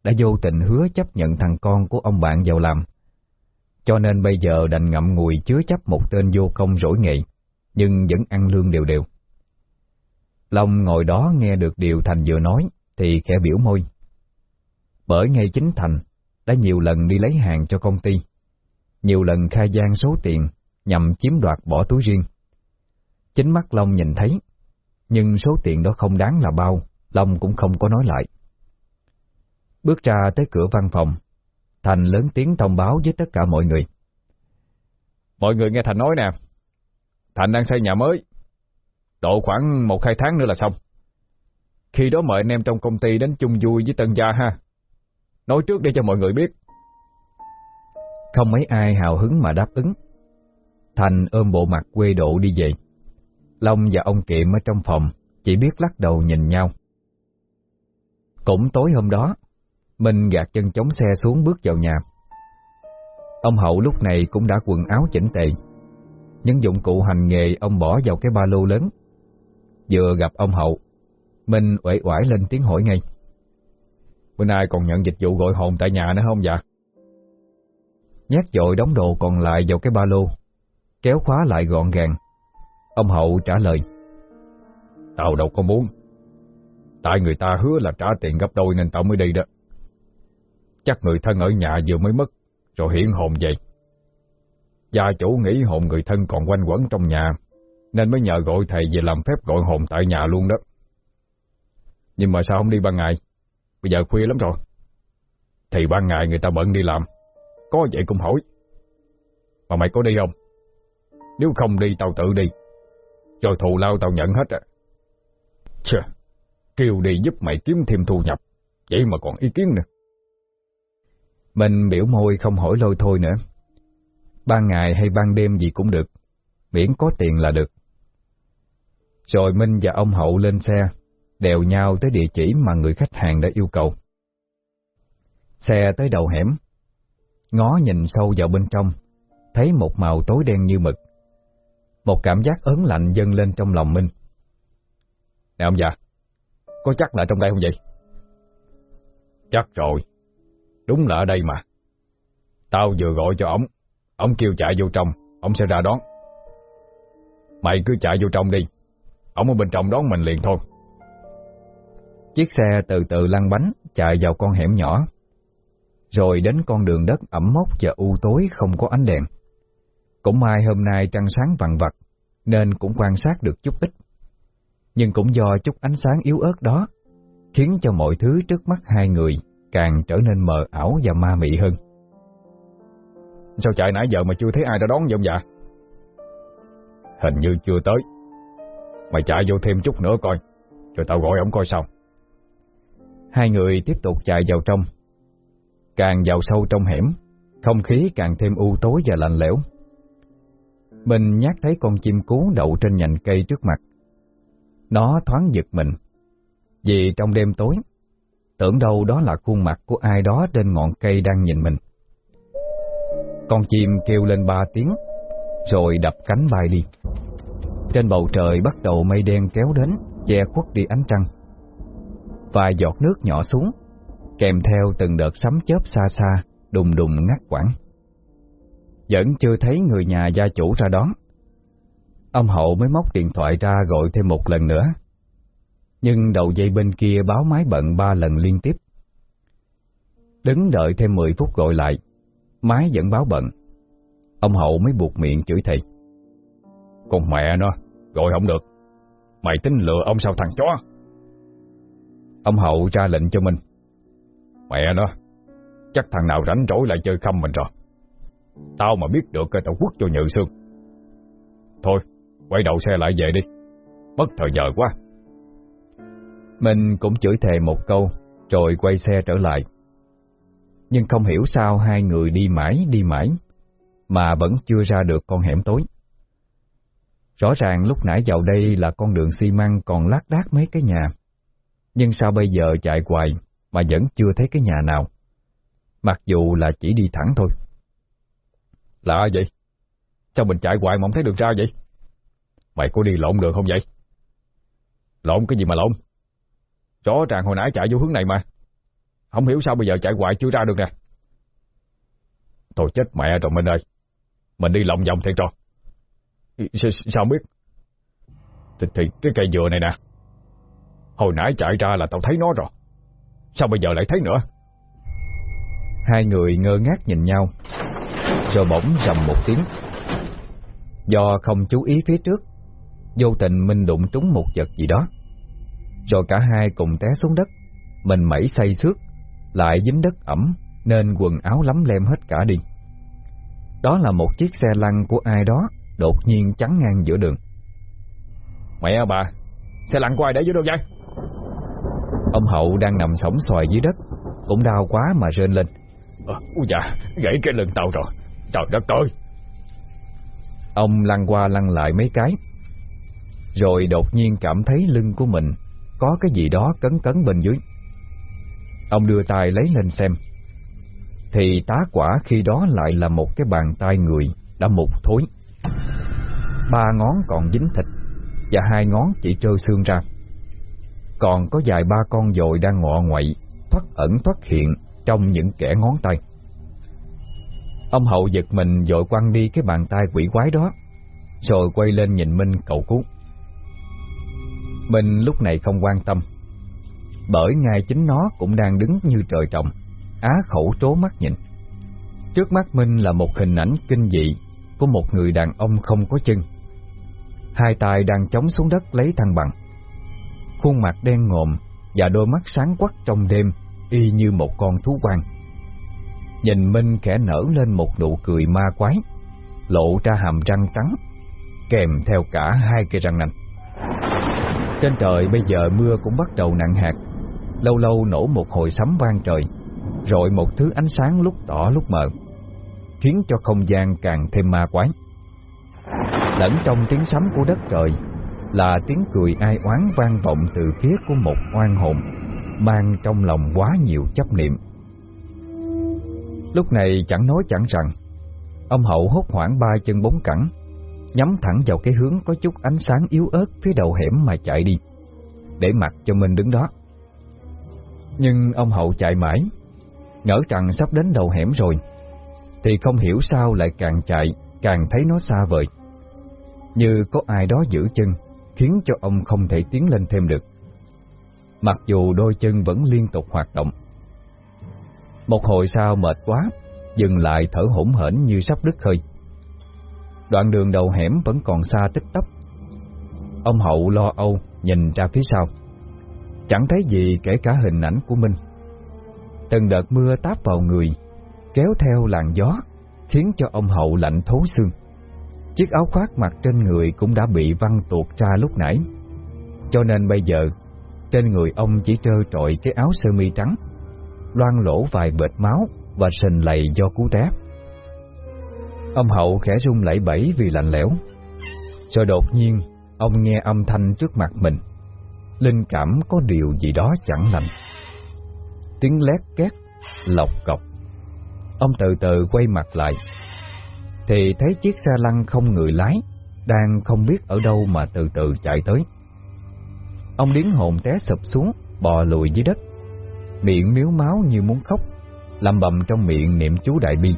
đã vô tình hứa chấp nhận thằng con của ông bạn vào làm. Cho nên bây giờ đành ngậm ngùi chứa chấp một tên vô công rỗi nghệ, nhưng vẫn ăn lương đều đều. Long ngồi đó nghe được điều Thành vừa nói, thì khẽ biểu môi. Bởi ngay chính Thành đã nhiều lần đi lấy hàng cho công ty, nhiều lần khai gian số tiền nhằm chiếm đoạt bỏ túi riêng. Chính mắt Long nhìn thấy, nhưng số tiền đó không đáng là bao, Long cũng không có nói lại. Bước ra tới cửa văn phòng, Thành lớn tiếng thông báo với tất cả mọi người. Mọi người nghe Thành nói nè, Thành đang xây nhà mới, độ khoảng một hai tháng nữa là xong. Khi đó mời anh em trong công ty đến chung vui với Tân Gia ha. Nói trước để cho mọi người biết. Không mấy ai hào hứng mà đáp ứng. Thành ôm bộ mặt quê độ đi về. Long và ông Kiệm ở trong phòng chỉ biết lắc đầu nhìn nhau. Cũng tối hôm đó, Minh gạt chân chống xe xuống bước vào nhà. Ông Hậu lúc này cũng đã quần áo chỉnh tề. Những dụng cụ hành nghề ông bỏ vào cái ba lô lớn. Vừa gặp ông Hậu, Minh uể oải lên tiếng hỏi ngay. Bữa nay còn nhận dịch vụ gọi hồn tại nhà nữa không dạ? Nhét dội đóng đồ còn lại vào cái ba lô, kéo khóa lại gọn gàng. Ông Hậu trả lời. Tao đâu có muốn. Tại người ta hứa là trả tiền gấp đôi nên tao mới đi đó. Chắc người thân ở nhà vừa mới mất, rồi hiện hồn vậy. Gia chủ nghĩ hồn người thân còn quanh quẩn trong nhà, nên mới nhờ gọi thầy về làm phép gọi hồn tại nhà luôn đó. Nhưng mà sao không đi ban ngày? Bây giờ khuya lắm rồi. Thì ban ngày người ta bận đi làm, có vậy cũng hỏi. Mà mày có đi không? Nếu không đi tao tự đi, rồi thù lao tao nhận hết à. Chà, kêu đi giúp mày kiếm thêm thu nhập, vậy mà còn ý kiến nữa. Mình biểu môi không hỏi lôi thôi nữa. Ban ngày hay ban đêm gì cũng được, miễn có tiền là được. Rồi Minh và ông Hậu lên xe, đèo nhau tới địa chỉ mà người khách hàng đã yêu cầu. Xe tới đầu hẻm, ngó nhìn sâu vào bên trong, thấy một màu tối đen như mực. Một cảm giác ớn lạnh dâng lên trong lòng Minh. Nè ông già, có chắc là trong đây không vậy? Chắc rồi, đúng là ở đây mà. Tao vừa gọi cho ổng, ổng kêu chạy vô trong, ổng sẽ ra đón. Mày cứ chạy vô trong đi, ổng ở bên trong đón mình liền thôi. Chiếc xe từ từ lăn bánh chạy vào con hẻm nhỏ, rồi đến con đường đất ẩm mốc và u tối không có ánh đèn. Cũng may hôm nay trăng sáng vằn vặt, nên cũng quan sát được chút ít. Nhưng cũng do chút ánh sáng yếu ớt đó, khiến cho mọi thứ trước mắt hai người càng trở nên mờ ảo và ma mị hơn. Sao chạy nãy giờ mà chưa thấy ai đã đón vậy dạ? Hình như chưa tới. Mày chạy vô thêm chút nữa coi, rồi tao gọi ông coi sao. Hai người tiếp tục chạy vào trong. Càng vào sâu trong hẻm, không khí càng thêm u tối và lạnh lẽo. Mình nhát thấy con chim cú đậu trên nhành cây trước mặt. Nó thoáng giật mình. Vì trong đêm tối, tưởng đâu đó là khuôn mặt của ai đó trên ngọn cây đang nhìn mình. Con chim kêu lên ba tiếng, rồi đập cánh bay đi. Trên bầu trời bắt đầu mây đen kéo đến, che khuất đi ánh trăng. Vài giọt nước nhỏ xuống, kèm theo từng đợt sấm chớp xa xa, đùng đùng ngắt quãng. Vẫn chưa thấy người nhà gia chủ ra đón. Ông Hậu mới móc điện thoại ra gọi thêm một lần nữa. Nhưng đầu dây bên kia báo máy bận ba lần liên tiếp. Đứng đợi thêm 10 phút gọi lại, máy vẫn báo bận. Ông Hậu mới buộc miệng chửi thầy. Con mẹ nó, gọi không được. Mày tính lừa ông sao thằng chó? Ông Hậu ra lệnh cho mình. Mẹ nó, chắc thằng nào rảnh rỗi lại chơi khăm mình rồi. Tao mà biết được tao quất cho nhự xương. Thôi, quay đầu xe lại về đi. Mất thời giờ quá. Mình cũng chửi thề một câu, rồi quay xe trở lại. Nhưng không hiểu sao hai người đi mãi đi mãi, mà vẫn chưa ra được con hẻm tối. Rõ ràng lúc nãy vào đây là con đường xi măng còn lác đác mấy cái nhà. Nhưng sao bây giờ chạy hoài mà vẫn chưa thấy cái nhà nào? Mặc dù là chỉ đi thẳng thôi. Lạ vậy? Sao mình chạy hoài mà không thấy đường ra vậy? Mày có đi lộn đường không vậy? Lộn cái gì mà lộn? Rõ ràng hồi nãy chạy vô hướng này mà. Không hiểu sao bây giờ chạy hoài chưa ra được nè. Tôi chết mẹ rồi Minh ơi. Mình đi lòng vòng thiệt rồi. Sao, sao biết? Thì, thì cái cây dừa này nè. Hồi nãy chạy ra là tao thấy nó rồi. Sao bây giờ lại thấy nữa? Hai người ngơ ngác nhìn nhau Rồi bỗng rầm một tiếng Do không chú ý phía trước Vô tình Minh đụng trúng một vật gì đó rồi cả hai cùng té xuống đất. Mình mẩy say xước Lại dính đất ẩm Nên quần áo lắm lem hết cả đi. Đó là một chiếc xe lăn của ai đó Đột nhiên chắn ngang giữa đường. Mẹ bà Xe lăn của ai để dưới đâu vậy? Ông Hậu đang nằm sóng xoài dưới đất Cũng đau quá mà rên lên. À, Úi dạ Gãy cái lưng tao rồi. Trời đất ơi! Ông lăn qua lăn lại mấy cái Rồi đột nhiên cảm thấy lưng của mình có cái gì đó cấn cấn bên dưới. Ông đưa tay lấy lên xem. Thì tá quả khi đó lại là một cái bàn tay người Đã mục thối. Ba ngón còn dính thịt Và hai ngón chỉ trơ xương ra. Còn có vài ba con dội đang ngọ ngoậy, Thoát ẩn thoát hiện Trong những kẻ ngón tay. Ông hậu giật mình dội quăng đi cái bàn tay quỷ quái đó, Rồi quay lên nhìn Minh cậu cứu. Minh lúc này không quan tâm. Bởi ngay chính nó cũng đang đứng như trời trồng, Á khẩu trố mắt nhìn. Trước mắt Minh là một hình ảnh kinh dị Của một người đàn ông không có chân. Hai tay đang chống xuống đất lấy thăng bằng. Khuôn mặt đen ngòm Và đôi mắt sáng quắc trong đêm, Y như một con thú quang Nhìn Minh khẽ nở lên một nụ cười ma quái, Lộ ra hàm răng trắng, Kèm theo cả hai cây răng nanh. Trên trời bây giờ mưa cũng bắt đầu nặng hạt. Lâu lâu nổ một hồi sấm vang trời, Rồi một thứ ánh sáng lúc tỏ lúc mờ, Khiến cho không gian càng thêm ma quái. Lẫn trong tiếng sấm của đất trời Là tiếng cười ai oán vang vọng từ phía của một oan hồn, Mang trong lòng quá nhiều chấp niệm. Lúc này chẳng nói chẳng rằng, Ông hậu hốt hoảng ba chân bốn cẳng Nhắm thẳng vào cái hướng có chút ánh sáng yếu ớt Phía đầu hẻm mà chạy đi Để mặc cho mình đứng đó. Nhưng ông hậu chạy mãi Ngỡ rằng sắp đến đầu hẻm rồi Thì không hiểu sao lại càng chạy Càng thấy nó xa vời. Như có ai đó giữ chân Khiến cho ông không thể tiến lên thêm được. Mặc dù đôi chân vẫn liên tục hoạt động. Một hồi sau mệt quá, dừng lại thở hổn hển như sắp đứt hơi. Đoạn đường đầu hẻm vẫn còn xa tích tắp. Ông Hậu lo âu nhìn ra phía sau. Chẳng thấy gì kể cả hình ảnh của mình. Từng đợt mưa táp vào người, kéo theo làn gió, khiến cho ông Hậu lạnh thấu xương. Chiếc áo khoác mặc trên người cũng đã bị văng tuột ra lúc nãy. Cho nên bây giờ, trên người ông chỉ trơ trọi cái áo sơ mi trắng loan lỗ vài bệt máu và sình lầy do cú té. Ông Hậu khẽ run lẩy bẩy vì lạnh lẽo. Rồi đột nhiên, ông nghe âm thanh trước mặt mình. Linh cảm có điều gì đó chẳng lành. Tiếng lét két, lọc cọc. Ông từ từ quay mặt lại. Thì thấy chiếc xe lăn không người lái, đang không biết ở đâu mà từ từ chạy tới. Ông điếng hồn té sụp xuống, bò lùi dưới đất miệng miếu máu như muốn khóc, lầm bầm trong miệng niệm chú đại bi.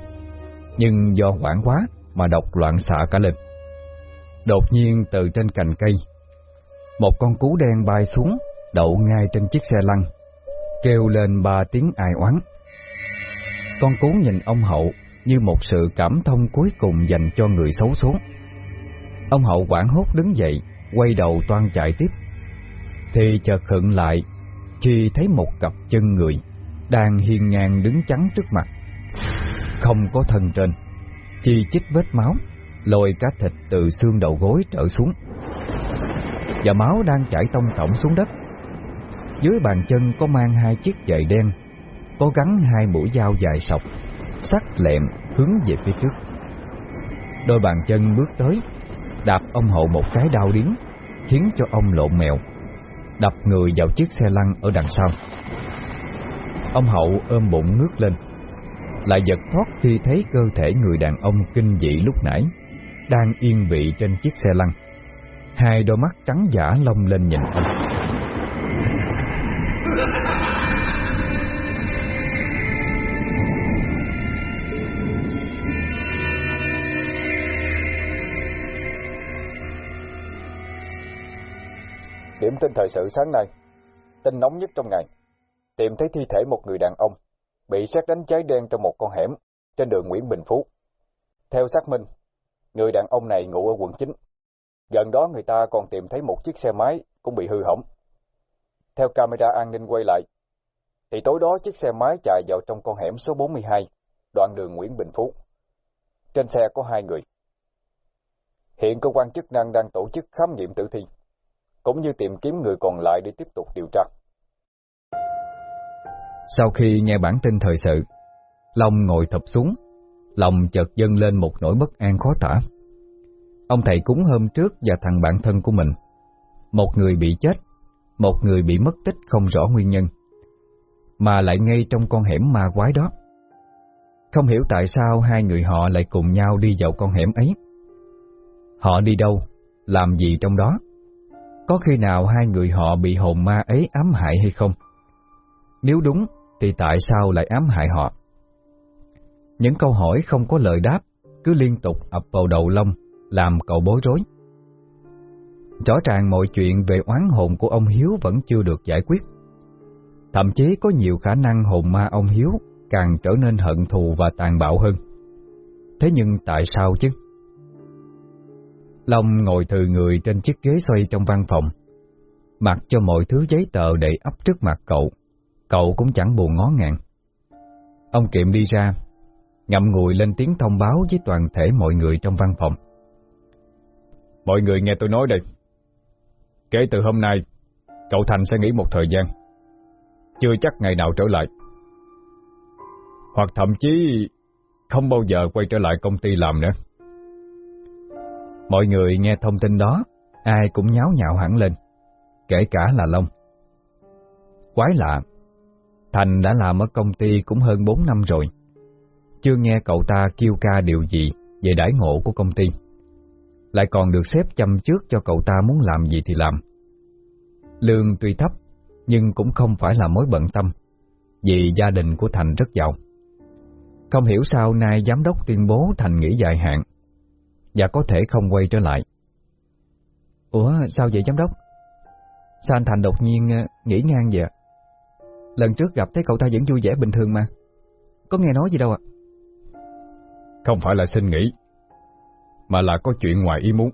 Nhưng do hoảng quá mà độc loạn xạ cả lên. Đột nhiên từ trên cành cây, một con cú đen bay xuống, đậu ngay trên chiếc xe lăn, kêu lên ba tiếng ai oán. Con cú nhìn ông Hậu như một sự cảm thông cuối cùng dành cho người xấu số. Ông Hậu quảng hốt đứng dậy, quay đầu toan chạy tiếp. Thì chợt khựng lại khi thấy một cặp chân người đang hiên ngang đứng chắn trước mặt. Không có thân trên, chỉ chích vết máu, lôi cá thịt từ xương đầu gối trở xuống. Và máu đang chảy tông tổng xuống đất. Dưới bàn chân có mang hai chiếc giày đen, có gắn hai mũi dao dài sọc, sắc lẹm hướng về phía trước. Đôi bàn chân bước tới, đạp ông hậu một cái đau điếng, khiến cho ông lộn mèo đập người vào chiếc xe lăn ở đằng sau. Ông Hậu ôm bụng ngước lên, lại giật thoát khi thấy cơ thể người đàn ông kinh dị lúc nãy đang yên vị trên chiếc xe lăn. Hai đôi mắt trắng giả lông lên nhìn ông. Điểm tin thời sự sáng nay, tin nóng nhất trong ngày, tìm thấy thi thể một người đàn ông bị sát đánh cháy đen trong một con hẻm trên đường Nguyễn Bình Phú. Theo xác minh, người đàn ông này ngủ ở quận 9. Gần đó người ta còn tìm thấy một chiếc xe máy cũng bị hư hỏng. Theo camera an ninh quay lại, thì tối đó chiếc xe máy chạy vào trong con hẻm số 42, đoạn đường Nguyễn Bình Phú. Trên xe có hai người. Hiện cơ quan chức năng đang tổ chức khám nghiệm tử thi, cũng như tìm kiếm người còn lại để tiếp tục điều tra. Sau khi nghe bản tin thời sự, Long ngồi thập xuống, lòng chợt dâng lên một nỗi bất an khó tả. Ông thầy cúng hôm trước và thằng bạn thân của mình, một người bị chết, một người bị mất tích không rõ nguyên nhân, mà lại ngay trong con hẻm ma quái đó. Không hiểu tại sao hai người họ lại cùng nhau đi vào con hẻm ấy. Họ đi đâu, làm gì trong đó? Có khi nào hai người họ bị hồn ma ấy ám hại hay không? Nếu đúng, thì tại sao lại ám hại họ? Những câu hỏi không có lời đáp cứ liên tục ập vào đầu Long, làm cậu bối rối. Rõ ràng mọi chuyện về oán hồn của ông Hiếu vẫn chưa được giải quyết. Thậm chí có nhiều khả năng hồn ma ông Hiếu càng trở nên hận thù và tàn bạo hơn. Thế nhưng tại sao chứ? Long ngồi thừ người trên chiếc ghế xoay trong văn phòng, mặc cho mọi thứ giấy tờ đầy ấp trước mặt cậu, cậu cũng chẳng buồn ngó ngàng. Ông Kiệm đi ra, ngậm ngùi lên tiếng thông báo với toàn thể mọi người trong văn phòng. Mọi người nghe tôi nói đây. Kể từ hôm nay, cậu Thành sẽ nghỉ một thời gian. Chưa chắc ngày nào trở lại. Hoặc thậm chí không bao giờ quay trở lại công ty làm nữa. Mọi người nghe thông tin đó, ai cũng nháo nhạo hẳn lên, kể cả là Long. Quái lạ, Thành đã làm ở công ty cũng hơn 4 năm rồi. Chưa nghe cậu ta kêu ca điều gì về đãi ngộ của công ty. Lại còn được xếp chăm trước cho cậu ta muốn làm gì thì làm. Lương tuy thấp, nhưng cũng không phải là mối bận tâm, vì gia đình của Thành rất giàu. Không hiểu sao nay giám đốc tuyên bố Thành nghỉ dài hạn, và có thể không quay trở lại. Ủa, sao vậy giám đốc? Sao anh Thành đột nhiên ờ, nghỉ ngang vậy? Lần trước gặp thấy cậu ta vẫn vui vẻ bình thường mà. Có nghe nói gì đâu ạ? Không phải là xin nghỉ, mà là có chuyện ngoài ý muốn.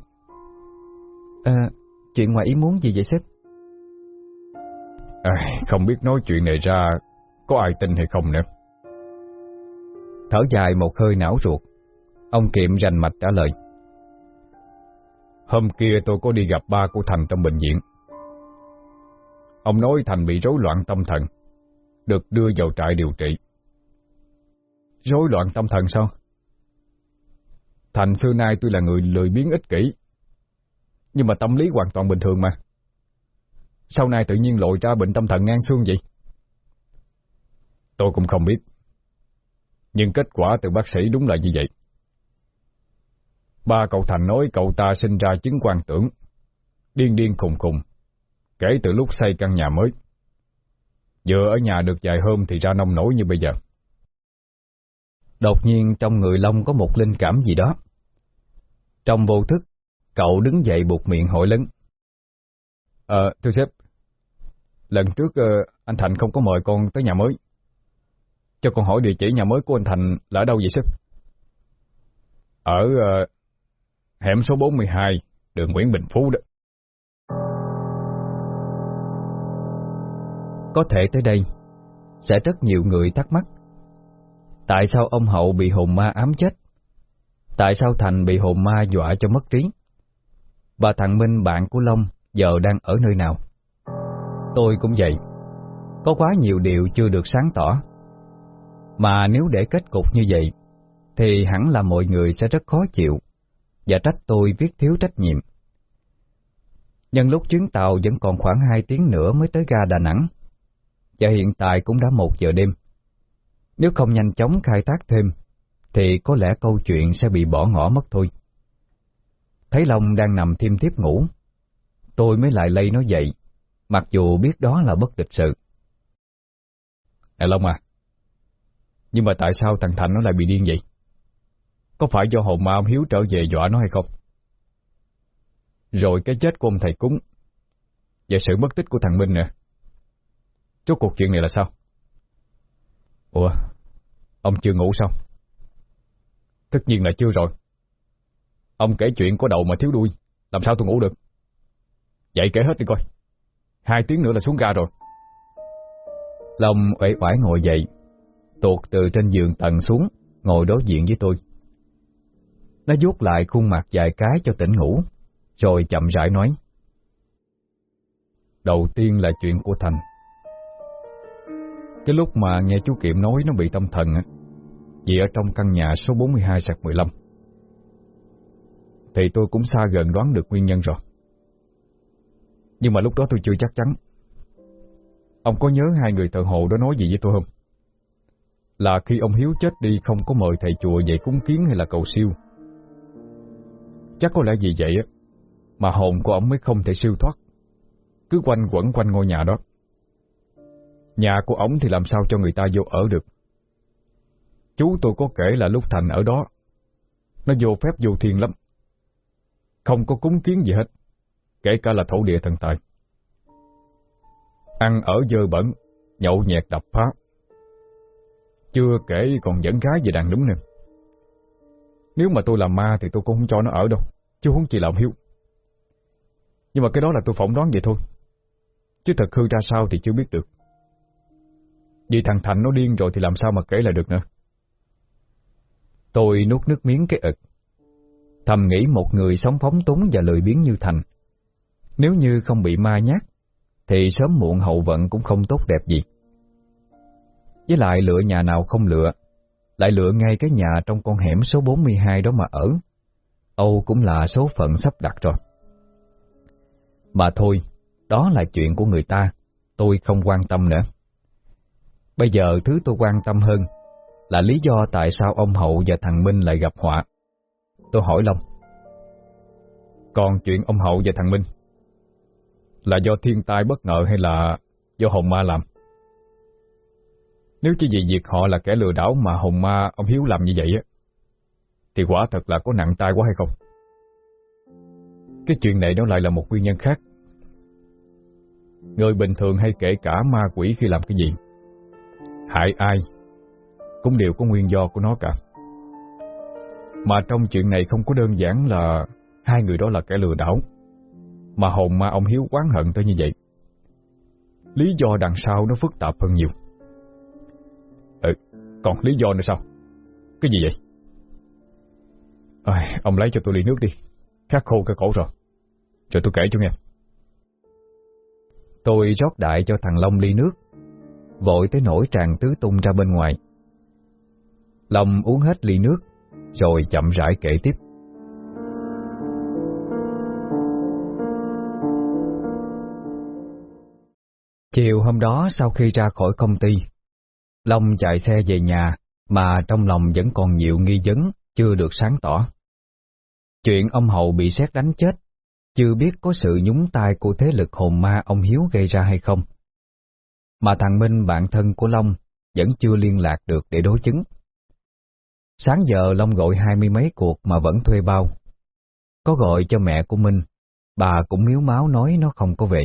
À, chuyện ngoài ý muốn gì vậy sếp? À, không biết nói chuyện này ra có ai tin hay không nữa. Thở dài một hơi não ruột, ông Kiệm rành mạch trả lời. Hôm kia tôi có đi gặp ba của Thành trong bệnh viện. Ông nói Thành bị rối loạn tâm thần, được đưa vào trại điều trị. Rối loạn tâm thần sao? Thành xưa nay tôi là người lười biếng ích kỷ, nhưng mà tâm lý hoàn toàn bình thường mà. Sau này tự nhiên lội ra bệnh tâm thần ngang xương vậy? Tôi cũng không biết. Nhưng kết quả từ bác sĩ đúng là như vậy. Ba cậu Thành nói cậu ta sinh ra chứng quan tưởng, điên điên khùng khùng, kể từ lúc xây căn nhà mới. Vừa ở nhà được vài hôm thì ra nông nổi như bây giờ. Đột nhiên trong người Long có một linh cảm gì đó. Trong vô thức, cậu đứng dậy buộc miệng hỏi lớn. Ờ, thưa sếp, lần trước ờ, anh Thành không có mời con tới nhà mới. Cho con hỏi địa chỉ nhà mới của anh Thành là ở đâu vậy sếp? Ở uh, hẻm số 42, đường Nguyễn Bình Phú đó. Có thể tới đây, sẽ rất nhiều người thắc mắc. Tại sao ông Hậu bị hồn ma ám chết? Tại sao Thành bị hồn ma dọa cho mất trí? Và thằng Minh bạn của Long giờ đang ở nơi nào? Tôi cũng vậy. Có quá nhiều điều chưa được sáng tỏ. Mà nếu để kết cục như vậy, thì hẳn là mọi người sẽ rất khó chịu và trách tôi viết thiếu trách nhiệm. Nhân lúc chuyến tàu vẫn còn khoảng 2 tiếng nữa mới tới ga Đà Nẵng, và hiện tại cũng đã một giờ đêm. Nếu không nhanh chóng khai thác thêm, thì có lẽ câu chuyện sẽ bị bỏ ngỏ mất thôi. Thấy Long đang nằm thêm tiếp ngủ, tôi mới lại lây nó dậy, mặc dù biết đó là bất địch sự. Nè Long à, nhưng mà tại sao thằng Thành nó lại bị điên vậy? Có phải do hồn ma ông Hiếu trở về dọa nó hay không? Rồi cái chết của ông thầy cúng về sự mất tích của thằng Minh nè. Chốt cuộc chuyện này là sao? Ủa, ông chưa ngủ sao? Tất nhiên là chưa rồi. Ông kể chuyện có đầu mà thiếu đuôi, làm sao tôi ngủ được? Vậy kể hết đi coi. Hai tiếng nữa là xuống ga rồi. Long uể oải ngồi dậy, tuột từ trên giường tầng xuống, ngồi đối diện với tôi. Nó vuốt lại khuôn mặt dài cái cho tỉnh ngủ, rồi chậm rãi nói. Đầu tiên là chuyện của Thành. Cái lúc mà nghe chú Kiệm nói nó bị tâm thần á, vì ở trong căn nhà số 42 sạc 15. Thì tôi cũng xa gần đoán được nguyên nhân rồi. Nhưng mà lúc đó tôi chưa chắc chắn. Ông có nhớ hai người thợ hộ đó nói gì với tôi không? Là khi ông Hiếu chết đi không có mời thầy chùa về cúng kiến hay là cầu siêu. Chắc có lẽ vì vậy á, mà hồn của ông mới không thể siêu thoát. Cứ quanh quẩn quanh ngôi nhà đó. Nhà của ổng thì làm sao cho người ta vô ở được. Chú tôi có kể là lúc Thành ở đó, nó vô phép vô thiên lắm. Không có cúng kiến gì hết, kể cả là thổ địa thần tài. Ăn ở dơ bẩn, nhậu nhẹt đập phá. Chưa kể còn dẫn gái về đàn đúng nè. Nếu mà tôi làm ma thì tôi cũng không cho nó ở đâu, chứ không chỉ làm hiếu. Nhưng mà cái đó là tôi phỏng đoán vậy thôi. Chứ thật hư ra sao thì chưa biết được. Vì thằng Thành nó điên rồi thì làm sao mà kể lại được nữa. Tôi nuốt nước miếng cái ực. Thầm nghĩ một người sống phóng túng và lười biếng như Thành. Nếu như không bị ma nhát, thì sớm muộn hậu vận cũng không tốt đẹp gì. Với lại lựa nhà nào không lựa, lại lựa ngay cái nhà trong con hẻm số 42 đó mà ở. Âu cũng là số phận sắp đặt rồi. Mà thôi, đó là chuyện của người ta, tôi không quan tâm nữa. Bây giờ thứ tôi quan tâm hơn là lý do tại sao ông Hậu và thằng Minh lại gặp họa. Tôi hỏi Long. Còn chuyện ông Hậu và thằng Minh là do thiên tai bất ngờ hay là do hồn ma làm? Nếu chỉ vì việc họ là kẻ lừa đảo mà hồn ma ông Hiếu làm như vậy á, thì quả thật là có nặng tai quá hay không? Cái chuyện này nó lại là một nguyên nhân khác. Người bình thường hay kể cả ma quỷ khi làm cái gì, hại ai, cũng đều có nguyên do của nó cả. Mà trong chuyện này không có đơn giản là hai người đó là kẻ lừa đảo, mà hồn ma ông Hiếu quán hận tới như vậy. Lý do đằng sau nó phức tạp hơn nhiều. Ừ, còn lý do nữa sao? Cái gì vậy? À, ông lấy cho tôi ly nước đi, khát khô cái cổ rồi. Rồi tôi kể cho nghe. Tôi rót đại cho thằng Long ly nước, vội tới nổi tràn tứ tung ra bên ngoài. Long uống hết ly nước, rồi chậm rãi kể tiếp. Chiều hôm đó sau khi ra khỏi công ty, Long chạy xe về nhà mà trong lòng vẫn còn nhiều nghi vấn chưa được sáng tỏ. Chuyện ông Hậu bị xét đánh chết, chưa biết có sự nhúng tay của thế lực hồn ma ông Hiếu gây ra hay không. Mà thằng Minh bạn thân của Long vẫn chưa liên lạc được để đối chứng. Sáng giờ Long gọi hai mươi mấy cuộc mà vẫn thuê bao. Có gọi cho mẹ của Minh, bà cũng miếu máu nói nó không có về.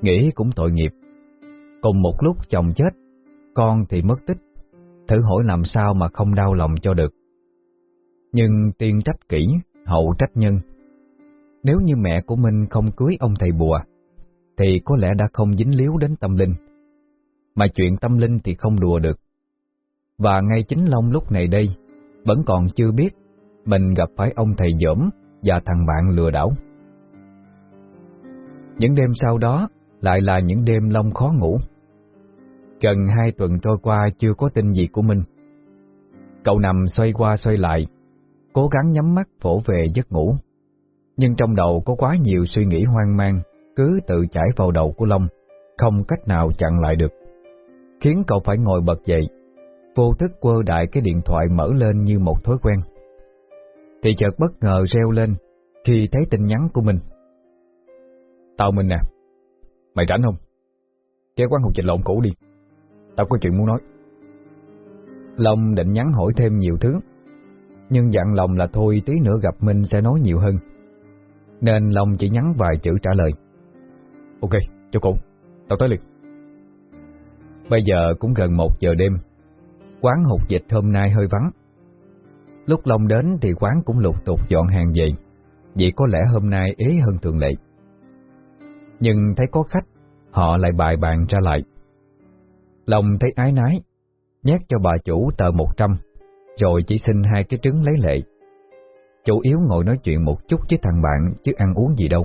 Nghĩ cũng tội nghiệp. Cùng một lúc chồng chết, con thì mất tích, thử hỏi làm sao mà không đau lòng cho được. Nhưng tiên trách kỹ, hậu trách nhân. Nếu như mẹ của Minh không cưới ông thầy bùa, thì có lẽ đã không dính líu đến tâm linh. Mà chuyện tâm linh thì không đùa được. Và ngay chính Long lúc này đây, vẫn còn chưa biết mình gặp phải ông thầy dởm và thằng bạn lừa đảo. Những đêm sau đó lại là những đêm Long khó ngủ. Gần hai tuần trôi qua chưa có tin gì của mình. Cậu nằm xoay qua xoay lại, cố gắng nhắm mắt phổ về giấc ngủ. Nhưng trong đầu có quá nhiều suy nghĩ hoang mang, cứ tự chảy vào đầu của Long, không cách nào chặn lại được. Khiến cậu phải ngồi bật dậy, vô thức quơ đại cái điện thoại mở lên như một thói quen. Thì chợt bất ngờ reo lên khi thấy tin nhắn của mình. Tao mình nè, mày rảnh không? Kéo quán hụt dịch lộn cũ đi, tao có chuyện muốn nói. Long định nhắn hỏi thêm nhiều thứ, nhưng dặn lòng là thôi tí nữa gặp Minh sẽ nói nhiều hơn. Nên Long chỉ nhắn vài chữ trả lời. Ok, cho cổ. Tao tới liền. Bây giờ cũng gần một giờ đêm. Quán hụt dịch hôm nay hơi vắng. Lúc Long đến thì quán cũng lục tục dọn hàng về. Vậy có lẽ hôm nay ế hơn thường lệ. Nhưng thấy có khách Họ lại bài bàn ra lại. Long thấy ái nái Nhét cho bà chủ tờ một trăm Rồi chỉ xin hai cái trứng lấy lệ. Chủ yếu ngồi nói chuyện một chút với thằng bạn Chứ ăn uống gì đâu.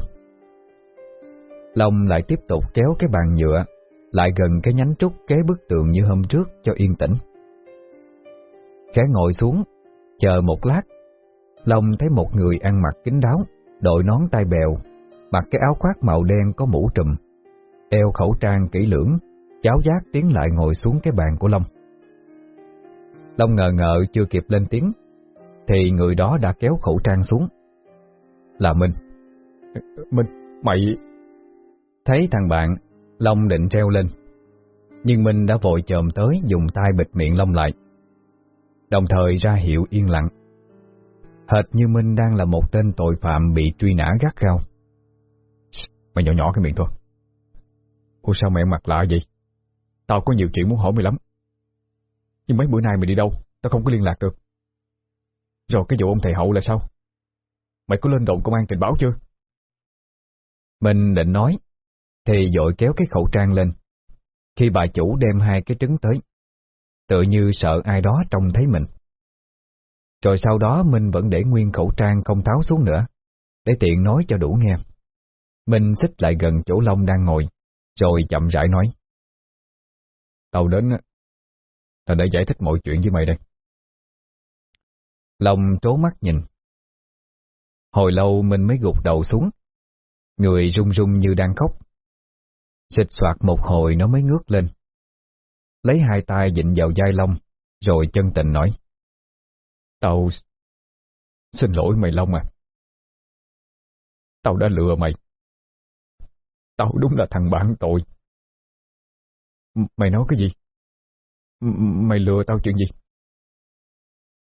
Long lại tiếp tục kéo cái bàn nhựa Lại gần cái nhánh trúc kế bức tường như hôm trước cho yên tĩnh. Khẽ ngồi xuống Chờ một lát Long thấy một người ăn mặc kín đáo Đội nón tai bèo Mặc cái áo khoác màu đen có mũ trùm Đeo khẩu trang kỹ lưỡng Cháo giác tiến lại ngồi xuống cái bàn của Long. Long ngờ ngợ chưa kịp lên tiếng Thì người đó đã kéo khẩu trang xuống. Là Minh. Minh, mày Thấy thằng bạn, Long định treo lên. Nhưng Minh đã vội chồm tới Dùng tay bịt miệng Long lại. Đồng thời ra hiệu yên lặng. Hệt như Minh đang là một tên tội phạm Bị truy nã gắt gao. Mày nhỏ nhỏ cái miệng thôi. Ủa sao mẹ mặt lạ vậy? Tao có nhiều chuyện muốn hỏi mày lắm. Nhưng mấy bữa nay mày đi đâu? Tao không có liên lạc được. Rồi cái vụ ông thầy hậu là sao? Mày có lên đồn công an trình báo chưa? Mình định nói. Thì dội kéo cái khẩu trang lên Khi bà chủ đem hai cái trứng tới, Tự như sợ ai đó trông thấy mình Rồi sau đó Minh vẫn để nguyên khẩu trang không tháo xuống nữa, Để tiện nói cho đủ nghe Minh xích lại gần chỗ Long đang ngồi, Rồi chậm rãi nói, Tao đến là để giải thích mọi chuyện với mày đây. Long trố mắt nhìn. Hồi lâu mình mới gục đầu xuống. Người run run như đang khóc. Xịt soạt một hồi nó mới ngước lên. Lấy hai tay dịnh vào dai Long, rồi chân tình nói. Tao xin lỗi mày Long à. Tao đã lừa mày. Tao đúng là thằng bạn tội. Mày nói cái gì? M mày lừa tao chuyện gì?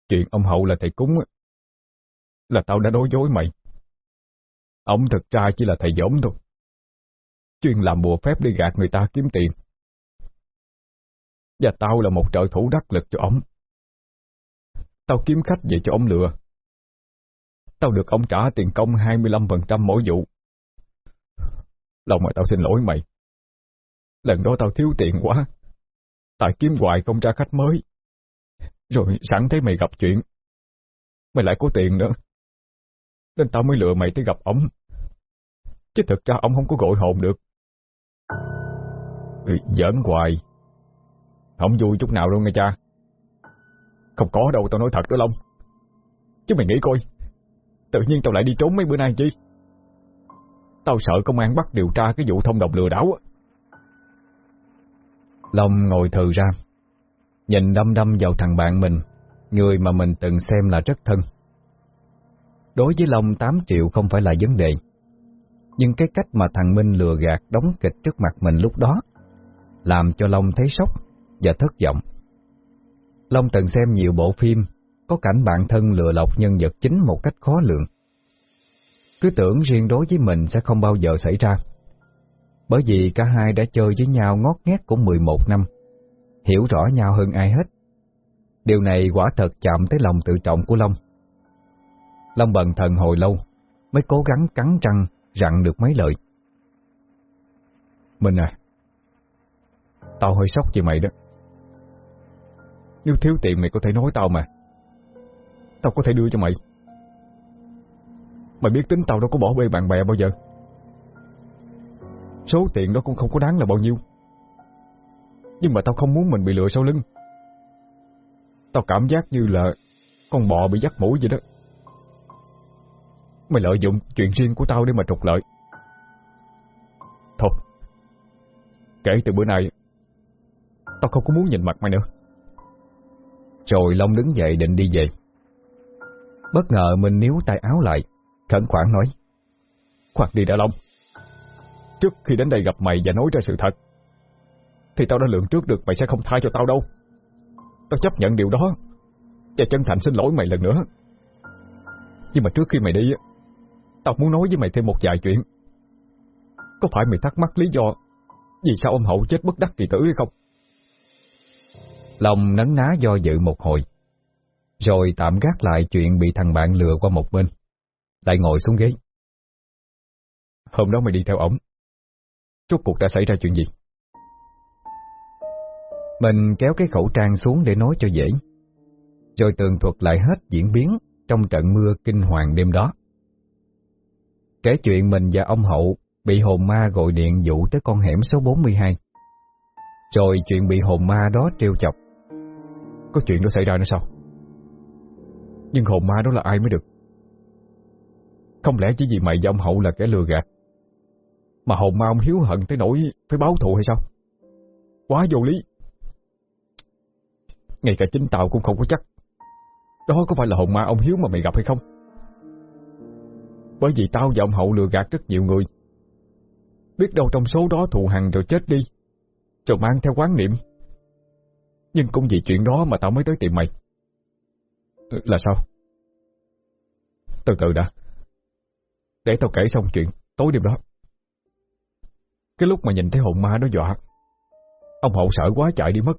Chuyện ông Hậu là thầy cúng á là tao đã đối dối mày. Ông thật ra chỉ là thầy giống thôi. Chuyên làm bùa phép đi gạt người ta kiếm tiền. Và tao là một trợ thủ đắc lực cho ông. Tao kiếm khách về cho ông lừa. Tao được ông trả tiền công 25% mỗi vụ. Lòng mà tao xin lỗi mày. Lần đó tao thiếu tiền quá. Tại kiếm hoài không ra khách mới. Rồi sẵn thấy mày gặp chuyện. Mày lại có tiền nữa. Nên tao mới lừa mày tới gặp ông. Chứ thực ra ông không có gọi hồn được. Ừ, giỡn hoài. Không vui chút nào đâu nghe cha. Không có đâu tao nói thật đó Long. Chứ mày nghĩ coi. Tự nhiên tao lại đi trốn mấy bữa nay chi. Tao sợ công an bắt điều tra cái vụ thông đồng lừa đảo á. Long ngồi thừ ra, nhìn đâm đâm vào thằng bạn mình, người mà mình từng xem là rất thân. Đối với Long 8 triệu không phải là vấn đề, nhưng cái cách mà thằng Minh lừa gạt đóng kịch trước mặt mình lúc đó, làm cho Long thấy sốc và thất vọng. Long từng xem nhiều bộ phim có cảnh bạn thân lừa lọc nhân vật chính một cách khó lường. Cứ tưởng riêng đối với mình sẽ không bao giờ xảy ra. Bởi vì cả hai đã chơi với nhau ngót nghét cũng 11 năm, hiểu rõ nhau hơn ai hết. Điều này quả thật chạm tới lòng tự trọng của Long. Long bần thần hồi lâu, mới cố gắng cắn răng, rặn được mấy lời. mình à, tao hơi sốc về mày đó. Nếu thiếu tiền mày có thể nói tao mà. Tao có thể đưa cho mày. Mày biết tính tao đâu có bỏ bê bạn bè bao giờ. Số tiền đó cũng không có đáng là bao nhiêu Nhưng mà tao không muốn mình bị lừa sau lưng Tao cảm giác như là Con bò bị dắt mũi vậy đó Mày lợi dụng chuyện riêng của tao để mà trục lợi. Thôi, Kể từ bữa nay, Tao không có muốn nhìn mặt mày nữa. Rồi Long đứng dậy định đi về. Bất ngờ mình níu tay áo lại, Khẩn khoản nói, Khoan đi đã, Long. Trước khi đến đây gặp mày và nói ra sự thật, Thì tao đã lượng trước được mày sẽ không tha cho tao đâu. Tao chấp nhận điều đó Và chân thành xin lỗi mày lần nữa. Nhưng mà trước khi mày đi Tao muốn nói với mày thêm một vài chuyện. Có phải mày thắc mắc lý do Vì sao ông Hậu chết bất đắc kỳ tử hay không? Lòng nấn ná do dự một hồi, Rồi tạm gác lại chuyện bị thằng bạn lừa qua một bên, Lại ngồi xuống ghế. Hôm đó mày đi theo ổng. Rốt cuộc đã xảy ra chuyện gì? Mình kéo cái khẩu trang xuống để nói cho dễ, Rồi tường thuật lại hết diễn biến Trong trận mưa kinh hoàng đêm đó. Kể chuyện mình và ông Hậu Bị hồn ma gọi điện dụ tới con hẻm số 42 Rồi chuyện bị hồn ma đó trêu chọc. Có chuyện đó xảy ra nữa sao? Nhưng hồn ma đó là ai mới được? Không lẽ chỉ vì mày và ông Hậu là kẻ lừa gạt Mà hồn ma ông hiếu hận tới nỗi Phải báo thù hay sao? Quá vô lý. Ngay cả chính tao cũng không có chắc. Đó có phải là hồn ma ông Hiếu mà mày gặp hay không? Bởi vì tao và ông Hậu lừa gạt rất nhiều người. Biết đâu trong số đó thù hằn rồi chết đi. Rồi mang theo quán niệm. Nhưng cũng vì chuyện đó mà tao mới tới tìm mày. Ừ, là sao? Từ từ đã. Để tao kể xong chuyện tối đêm đó. Cái lúc mà nhìn thấy hồn ma nó dọa Ông Hậu sợ quá chạy đi mất.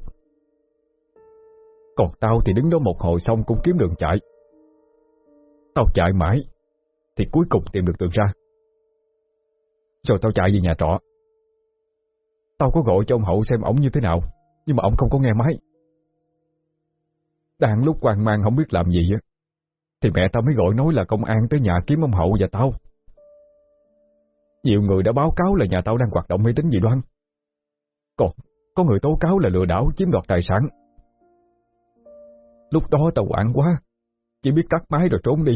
Còn tao thì đứng đó một hồi xong cũng kiếm đường chạy. Tao chạy mãi, thì cuối cùng tìm được đường ra. Rồi tao chạy về nhà trọ. Tao có gọi cho ông Hậu xem ổng như thế nào, nhưng mà ổng không có nghe máy. Đang lúc hoang mang không biết làm gì á, thì mẹ tao mới gọi nói là công an tới nhà kiếm ông Hậu và tao. Nhiều người đã báo cáo là nhà tao đang hoạt động mê tín dị đoan. Còn có người tố cáo là lừa đảo chiếm đoạt tài sản. Lúc đó tao hoảng quá, chỉ biết cắt máy rồi trốn đi.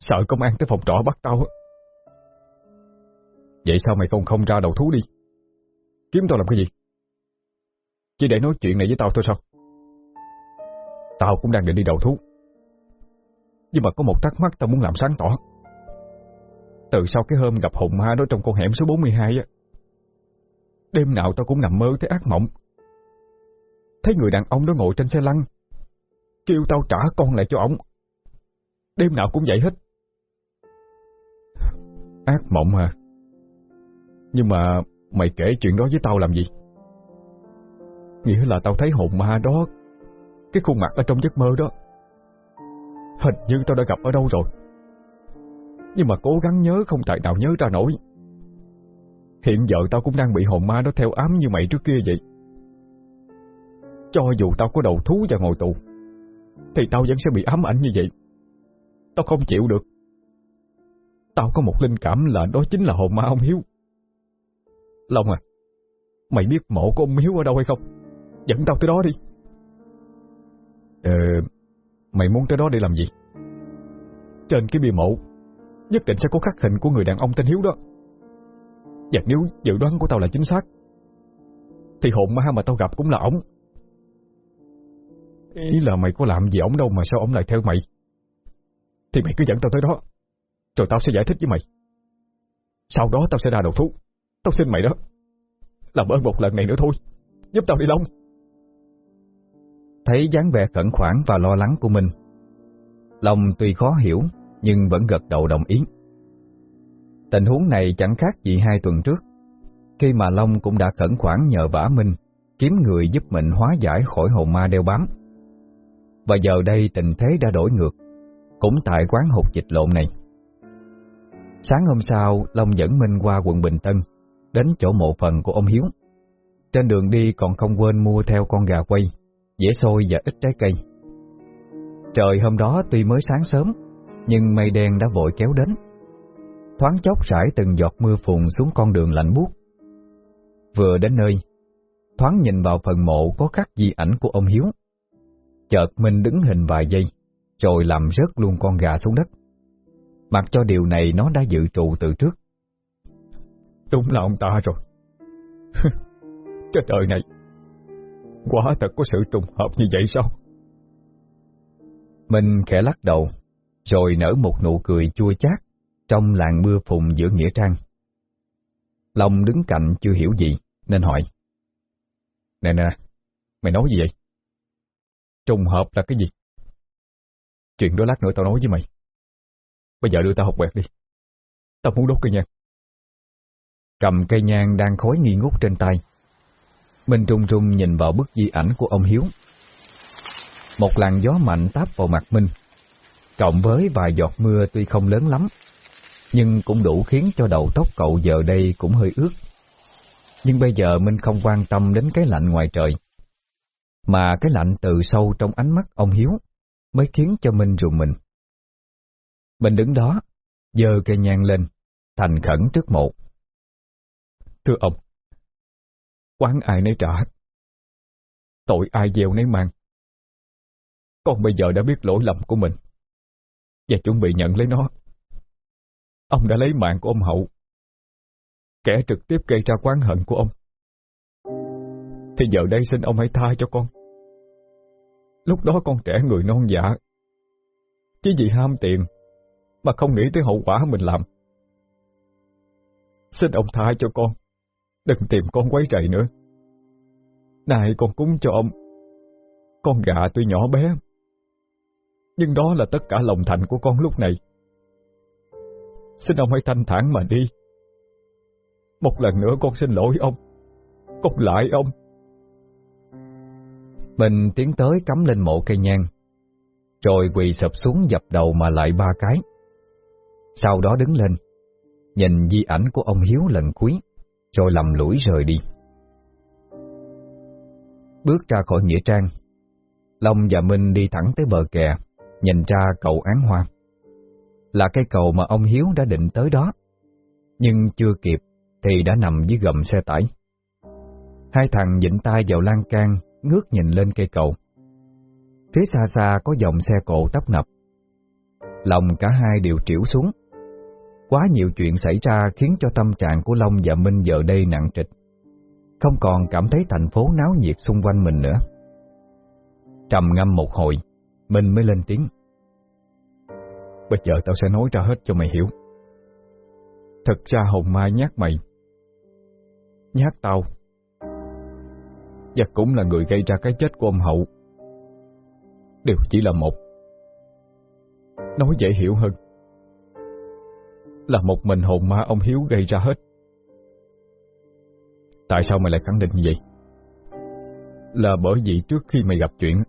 Sợ công an tới phòng trọ bắt tao. Vậy sao mày không không ra đầu thú đi? Kiếm tao làm cái gì? Chỉ để nói chuyện này với tao thôi sao? Tao cũng đang định đi đầu thú. Nhưng mà có một thắc mắc tao muốn làm sáng tỏ. Từ sau cái hôm gặp hùng ma đó trong con hẻm số 42 á, đêm nào tao cũng nằm mơ thấy ác mộng. Thấy người đàn ông đó ngồi trên xe lăn, kêu tao trả con lại cho ổng. Đêm nào cũng vậy hết. Ác mộng hả? Nhưng mà mày kể chuyện đó với tao làm gì? Nghĩa là tao thấy hồn ma đó, cái khuôn mặt ở trong giấc mơ đó. Hình như tao đã gặp ở đâu rồi. Nhưng mà cố gắng nhớ không tài nào nhớ ra nổi. Hiện giờ tao cũng đang bị hồn ma đó theo ám như mày trước kia vậy. Cho dù tao có đầu thú và ngồi tù, thì tao vẫn sẽ bị ám ảnh như vậy. Tao không chịu được. Tao có một linh cảm là đó chính là hồn ma ông Hiếu. Long à, mày biết mộ của ông Hiếu ở đâu hay không? Dẫn tao tới đó đi. Ờ, mày muốn tới đó để làm gì? Trên cái bia mộ, nhất định sẽ có khắc hình của người đàn ông tên Hiếu đó. Và nếu dự đoán của tao là chính xác, thì hồn ma mà tao gặp cũng là ổng. Ý là mày có làm gì ổng đâu mà sao ổng lại theo mày Thì mày cứ dẫn tao tới đó rồi tao sẽ giải thích với mày. Sau đó tao sẽ ra đầu thú. Tao xin mày đó. Làm ơn một lần này nữa thôi. Giúp tao đi, Long. Thấy dáng vẻ khẩn khoản và lo lắng của mình, Long tuy khó hiểu, Nhưng vẫn gật đầu đồng ý. Tình huống này chẳng khác gì hai tuần trước, Khi mà Long cũng đã khẩn khoản nhờ vả Minh Kiếm người giúp mình hóa giải khỏi hồn ma đeo bám. Và giờ đây tình thế đã đổi ngược, Cũng tại quán hụt dịch lộn này. Sáng hôm sau Long dẫn Minh qua quận Bình Tân Đến chỗ mộ phần của ông Hiếu. Trên đường đi còn không quên mua theo con gà quay Dễ xôi và ít trái cây. Trời hôm đó tuy mới sáng sớm Nhưng mây đen đã vội kéo đến. Thoáng chốc rải từng giọt mưa phùn xuống con đường lạnh buốt. Vừa đến nơi Thoáng nhìn vào phần mộ có khắc di ảnh của ông Hiếu. Chợt Minh đứng hình vài giây, rồi làm rớt luôn con gà xuống đất. Mặc cho điều này nó đã dự trù từ trước. Đúng là ông ta rồi. Cái đời này, quả thật có sự trùng hợp như vậy sao? Minh khẽ lắc đầu, rồi nở một nụ cười chua chát trong làng mưa phùn giữa Nghĩa Trang. Long đứng cạnh chưa hiểu gì, nên hỏi. Nè nè, mày nói gì vậy? Trùng hợp là cái gì? Chuyện đó lát nữa tao nói với mày. Bây giờ đưa tao học quẹt đi. Tao muốn đốt cây nhang. Cầm cây nhang đang khói nghi ngút trên tay. Minh trung trung nhìn vào bức di ảnh của ông Hiếu. Một làn gió mạnh táp vào mặt Minh, cộng với vài giọt mưa tuy không lớn lắm, nhưng cũng đủ khiến cho đầu tóc cậu giờ đây cũng hơi ướt. Nhưng bây giờ Minh không quan tâm đến cái lạnh ngoài trời, mà cái lạnh từ sâu trong ánh mắt ông Hiếu mới khiến cho Minh rùng mình. Mình đứng đó, giơ cây nhang lên, thành khẩn trước mộ. Thưa ông, quán ai nấy trả, tội ai gieo nấy mang. Con bây giờ đã biết lỗi lầm của mình, và chuẩn bị nhận lấy nó. Ông đã lấy mạng của ông Hậu, kẻ trực tiếp gây ra quán hận của ông. Thì giờ đây xin ông hãy tha cho con. Lúc đó con trẻ người non dạ, chỉ vì ham tiền mà không nghĩ tới hậu quả mình làm. Xin ông tha cho con, đừng tìm con quấy rầy nữa. Này con cúng cho ông, con gà tuy nhỏ bé, nhưng đó là tất cả lòng thành của con lúc này. Xin ông hãy thanh thản mà đi. Một lần nữa con xin lỗi ông, con lại ông. Mình tiến tới cắm lên mộ cây nhang, rồi quỳ sập xuống dập đầu mà lại ba cái. Sau đó đứng lên, nhìn di ảnh của ông Hiếu lần cuối, rồi lầm lũi rời đi. Bước ra khỏi Nghĩa Trang, Long và Minh đi thẳng tới bờ kè, nhìn ra cầu Án Hoa. Là cây cầu mà ông Hiếu đã định tới đó, nhưng chưa kịp thì đã nằm dưới gầm xe tải. Hai thằng dịnh tay vào lan can, ngước nhìn lên cây cầu. Phía xa xa có dòng xe cộ tấp nập. Lòng cả hai đều triểu xuống. Quá nhiều chuyện xảy ra khiến cho tâm trạng của Long và Minh giờ đây nặng trịch. Không còn cảm thấy thành phố náo nhiệt xung quanh mình nữa. Trầm ngâm một hồi, Minh mới lên tiếng. Bây giờ tao sẽ nói ra hết cho mày hiểu. Thật ra hồn mai nhát mày. Nhát tao. Và cũng là người gây ra cái chết của ông Hậu. Đều chỉ là một. Nói dễ hiểu hơn là một mình hồn ma ông Hiếu gây ra hết. Tại sao mày lại khẳng định như vậy? Là bởi vì trước khi mày gặp chuyện,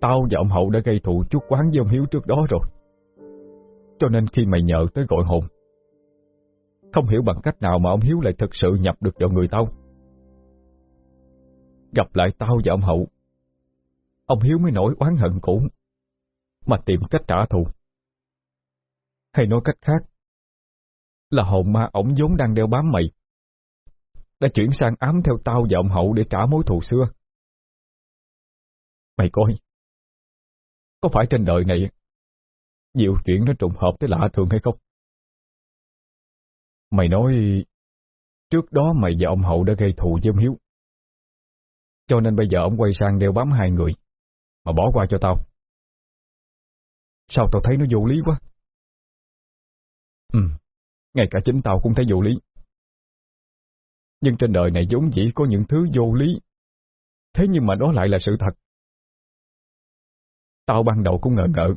tao và ông Hậu đã gây thù chút quán với ông Hiếu trước đó rồi. Cho nên khi mày nhờ tới gọi hồn, không hiểu bằng cách nào mà ông Hiếu lại thực sự nhập được vào người tao. Gặp lại tao và ông Hậu, ông Hiếu mới nổi oán hận cũ, mà tìm cách trả thù. Hay nói cách khác, là hồn ma ổng vốn đang đeo bám mày, đã chuyển sang ám theo tao và ông Hậu để trả mối thù xưa. Mày coi, có phải trên đời này nhiều chuyện nó trùng hợp tới lạ thường hay không? Mày nói trước đó mày và ông Hậu đã gây thù với ông Hiếu. Cho nên bây giờ ông quay sang đeo bám hai người, mà bỏ qua cho tao. Sao tao thấy nó vô lý quá? Ừ, ngay cả chính tao cũng thấy vô lý. Nhưng trên đời này vốn dĩ có những thứ vô lý. Thế nhưng mà đó lại là sự thật. Tao ban đầu cũng ngờ ngợ.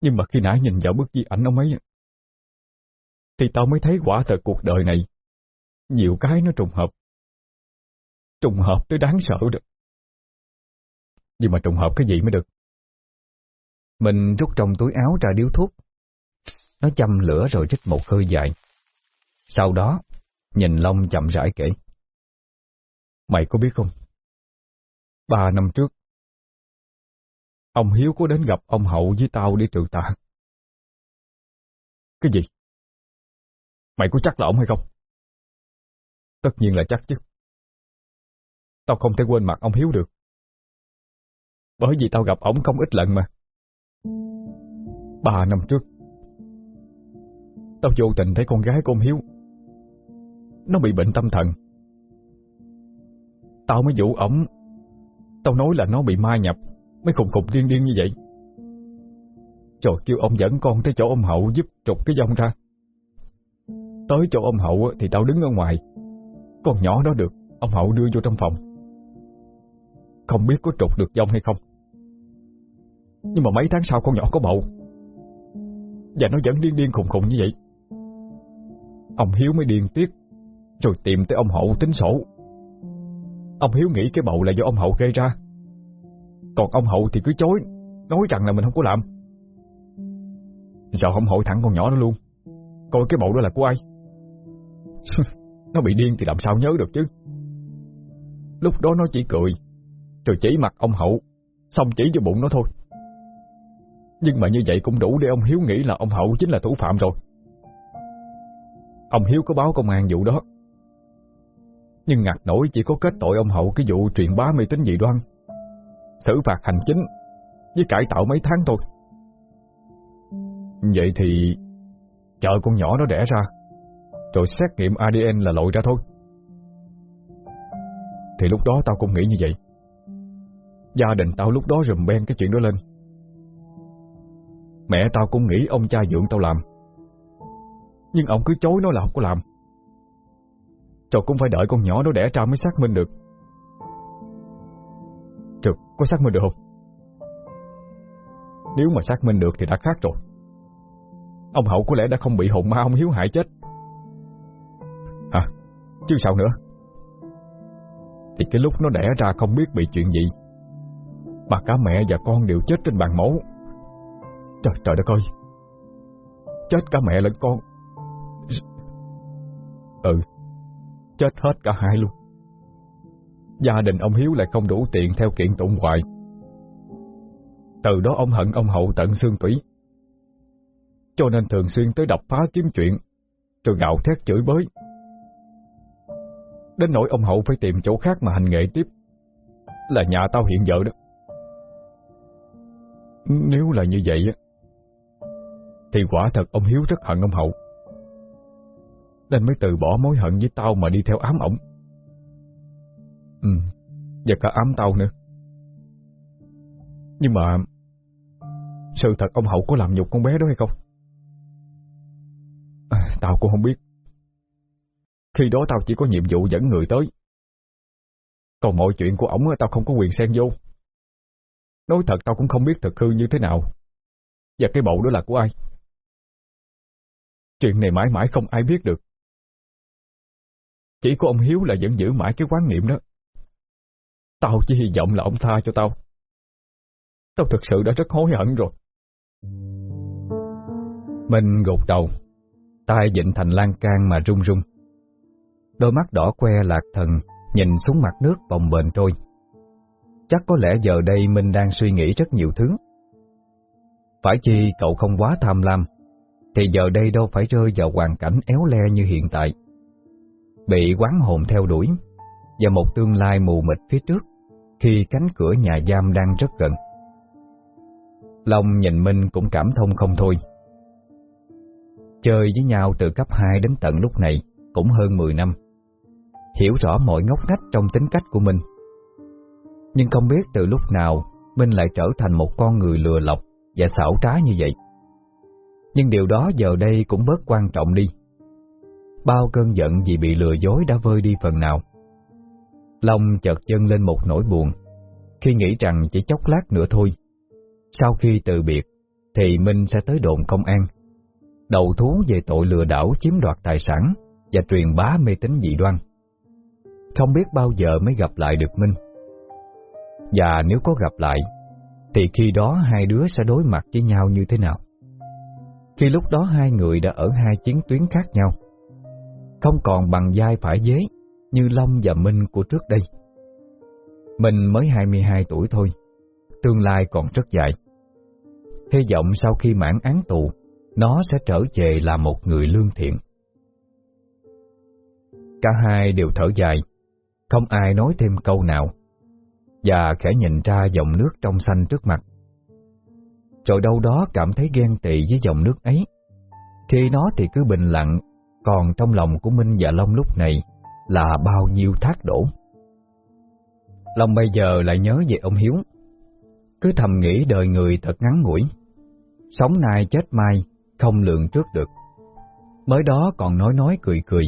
Nhưng mà khi nãy nhìn vào bức di ảnh ông ấy, thì tao mới thấy quả thật cuộc đời này, nhiều cái nó trùng hợp. Trùng hợp tới đáng sợ được. Nhưng mà trùng hợp cái gì mới được? Mình rút trong túi áo ra điếu thuốc, nó châm lửa rồi rít một hơi dài. Sau đó, nhìn Long chậm rãi kể. Mày có biết không? Ba năm trước, ông Hiếu có đến gặp ông Hậu với tao để trừ tà. Cái gì? Mày có chắc là ông hay không? Tất nhiên là chắc chứ. Tao không thể quên mặt ông Hiếu được. Bởi vì tao gặp ông không ít lần mà. Ba năm trước, Tao vô tình thấy con gái của ông Hiếu. Nó bị bệnh tâm thần. Tao mới dụ ổng. Tao nói là nó bị ma nhập, Mới khùng khùng điên điên như vậy. Rồi kêu ông dẫn con tới chỗ ông Hậu giúp trục cái dông ra. Tới chỗ ông Hậu thì tao đứng ở ngoài. Con nhỏ đó được, Ông Hậu đưa vô trong phòng. Không biết có trục được dông hay không. Nhưng mà mấy tháng sau con nhỏ có bầu. Và nó vẫn điên điên khùng khùng như vậy. Ông Hiếu mới điên tiết. Rồi tìm tới ông Hậu tính sổ. Ông Hiếu nghĩ cái bầu là do ông Hậu gây ra. Còn ông Hậu thì cứ chối, Nói rằng là mình không có làm. Sao không hỏi thẳng con nhỏ đó luôn. Coi cái bầu đó là của ai? Nó bị điên thì làm sao nhớ được chứ? Lúc đó nó chỉ cười, Rồi chỉ mặt ông Hậu, Xong chỉ vô bụng nó thôi. Nhưng mà như vậy cũng đủ để ông Hiếu nghĩ là ông Hậu chính là thủ phạm rồi. Ông Hiếu có báo công an vụ đó. Nhưng ngặt nổi chỉ có kết tội ông Hậu cái vụ truyền bá mê tín dị đoan. Xử phạt hành chính Với cải tạo mấy tháng thôi. Vậy thì Chờ con nhỏ nó đẻ ra, Rồi xét nghiệm ADN là lội ra thôi. Thì lúc đó tao cũng nghĩ như vậy. Gia đình tao lúc đó rùm ben cái chuyện đó lên. Mẹ tao cũng nghĩ ông cha dưỡng tao làm. Nhưng ông cứ chối nói là không có làm. Rồi cũng phải đợi con nhỏ nó đẻ ra mới xác minh được. Trực, có xác minh được không? Nếu mà xác minh được thì đã khác rồi. Ông Hậu có lẽ đã không bị hồn ma ông Hiếu hại chết. Hả? Chứ sao nữa? Thì cái lúc nó đẻ ra không biết bị chuyện gì Mà cả mẹ và con đều chết trên bàn mẫu Trời trời đất ơi. Chết cả mẹ lẫn con. Ừ Chết hết cả hai luôn Gia đình ông Hiếu lại không đủ tiền theo kiện tụng hoài Từ đó ông hận ông Hậu tận xương tủy cho nên thường xuyên tới đập phá kiếm chuyện, rồi gạo thét chửi bới. Đến nỗi ông Hậu phải tìm chỗ khác mà hành nghệ tiếp, là nhà tao hiện vợ đó. Nếu là như vậy á, thì quả thật ông Hiếu rất hận ông Hậu. Nên mới từ bỏ mối hận với tao mà đi theo ám ổng. Ừ, và cả ám tao nữa. Nhưng mà Sự thật ông Hậu có làm nhục con bé đó hay không? À, tao cũng không biết. Khi đó tao chỉ có nhiệm vụ dẫn người tới. Còn mọi chuyện của ổng tao không có quyền xen vô. Nói thật tao cũng không biết thực hư như thế nào. Và cái bộ đó là của ai. Chuyện này mãi mãi không ai biết được. Chỉ có ông Hiếu là vẫn giữ mãi cái quán niệm đó. Tao chỉ hy vọng là ông tha cho tao. Tao thực sự đã rất hối hận rồi. Mình gục đầu tay dịnh thành lan can mà run run. Đôi mắt đỏ que lạc thần nhìn xuống mặt nước bồng bềnh trôi. Chắc có lẽ giờ đây Minh đang suy nghĩ rất nhiều thứ. Phải chi cậu không quá tham lam, thì giờ đây đâu phải rơi vào hoàn cảnh éo le như hiện tại. Bị quán hồn theo đuổi, và một tương lai mù mịt phía trước, khi cánh cửa nhà giam đang rất gần. Long nhìn Minh cũng cảm thông không thôi. Chơi với nhau từ cấp 2 đến tận lúc này cũng hơn 10 năm. Hiểu rõ mọi ngóc ngách trong tính cách của mình. Nhưng không biết từ lúc nào Minh lại trở thành một con người lừa lọc và xảo trá như vậy. Nhưng điều đó giờ đây cũng bớt quan trọng đi. Bao cơn giận vì bị lừa dối đã vơi đi phần nào. Long chợt dâng lên một nỗi buồn khi nghĩ rằng chỉ chốc lát nữa thôi. Sau khi từ biệt thì Minh sẽ tới đồn công an đầu thú về tội lừa đảo chiếm đoạt tài sản và truyền bá mê tín dị đoan. Không biết bao giờ mới gặp lại được Minh. Và nếu có gặp lại, thì khi đó hai đứa sẽ đối mặt với nhau như thế nào? Khi lúc đó hai người đã ở hai chiến tuyến khác nhau, không còn bằng vai phải dế như Long và Minh của trước đây. Mình mới 22 tuổi thôi, tương lai còn rất dài. Hy vọng sau khi mãn án tù, nó sẽ trở về là một người lương thiện. Cả hai đều thở dài, không ai nói thêm câu nào, và khẽ nhìn ra dòng nước trong xanh trước mặt. Rồi đâu đó cảm thấy ghen tị với dòng nước ấy. Khi nó thì cứ bình lặng, còn trong lòng của Minh và Long lúc này là bao nhiêu thác đổ. Long bây giờ lại nhớ về ông Hiếu, cứ thầm nghĩ đời người thật ngắn ngủi. Sống nay chết mai, không lường trước được. Mới đó còn nói nói cười cười,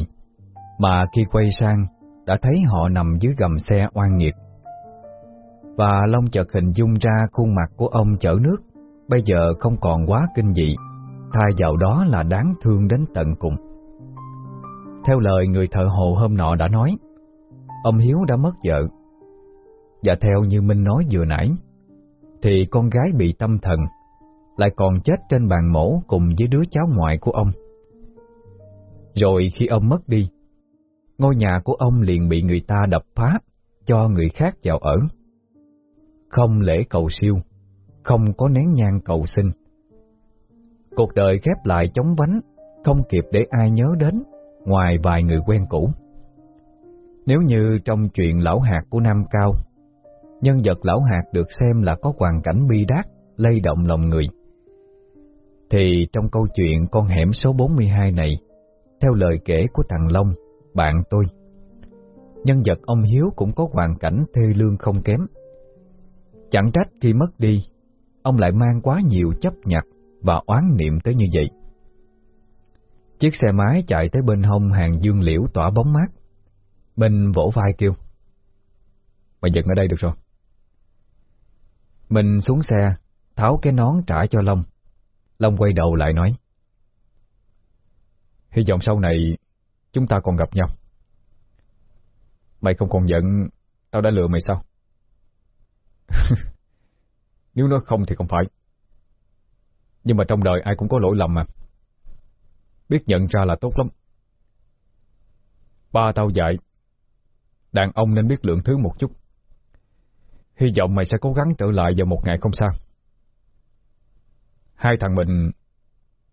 mà khi quay sang đã thấy họ nằm dưới gầm xe oan nghiệt. Và Long chợt hình dung ra khuôn mặt của ông chở nước, bây giờ không còn quá kinh dị, thay vào đó là đáng thương đến tận cùng. Theo lời người thợ hồ hôm nọ đã nói, ông Hiếu đã mất vợ. Và theo như Minh nói vừa nãy, thì con gái bị tâm thần, lại còn chết trên bàn mổ cùng với đứa cháu ngoại của ông. Rồi khi ông mất đi, ngôi nhà của ông liền bị người ta đập phá, cho người khác vào ở. Không lễ cầu siêu, không có nén nhang cầu sinh. Cuộc đời khép lại chống vánh, không kịp để ai nhớ đến, ngoài vài người quen cũ. Nếu như trong chuyện lão hạt của Nam Cao, nhân vật lão hạt được xem là có hoàn cảnh bi đát, lay động lòng người, thì trong câu chuyện con hẻm số 42 này, theo lời kể của thằng Long, bạn tôi, nhân vật ông Hiếu cũng có hoàn cảnh thê lương không kém. Chẳng trách khi mất đi, ông lại mang quá nhiều chấp nhặt và oán niệm tới như vậy. Chiếc xe máy chạy tới bên hông hàng dương liễu tỏa bóng mát. Mình vỗ vai kêu. Mày dừng ở đây được rồi. Mình xuống xe, tháo cái nón trả cho Long. Long quay đầu lại nói. Hy vọng sau này chúng ta còn gặp nhau. Mày không còn giận tao đã lừa mày sao? Nếu nói không thì không phải. Nhưng mà trong đời ai cũng có lỗi lầm mà. Biết nhận ra là tốt lắm. Ba tao dạy, đàn ông nên biết lượng thứ một chút. Hy vọng mày sẽ cố gắng trở lại vào một ngày không sao. Hai thằng mình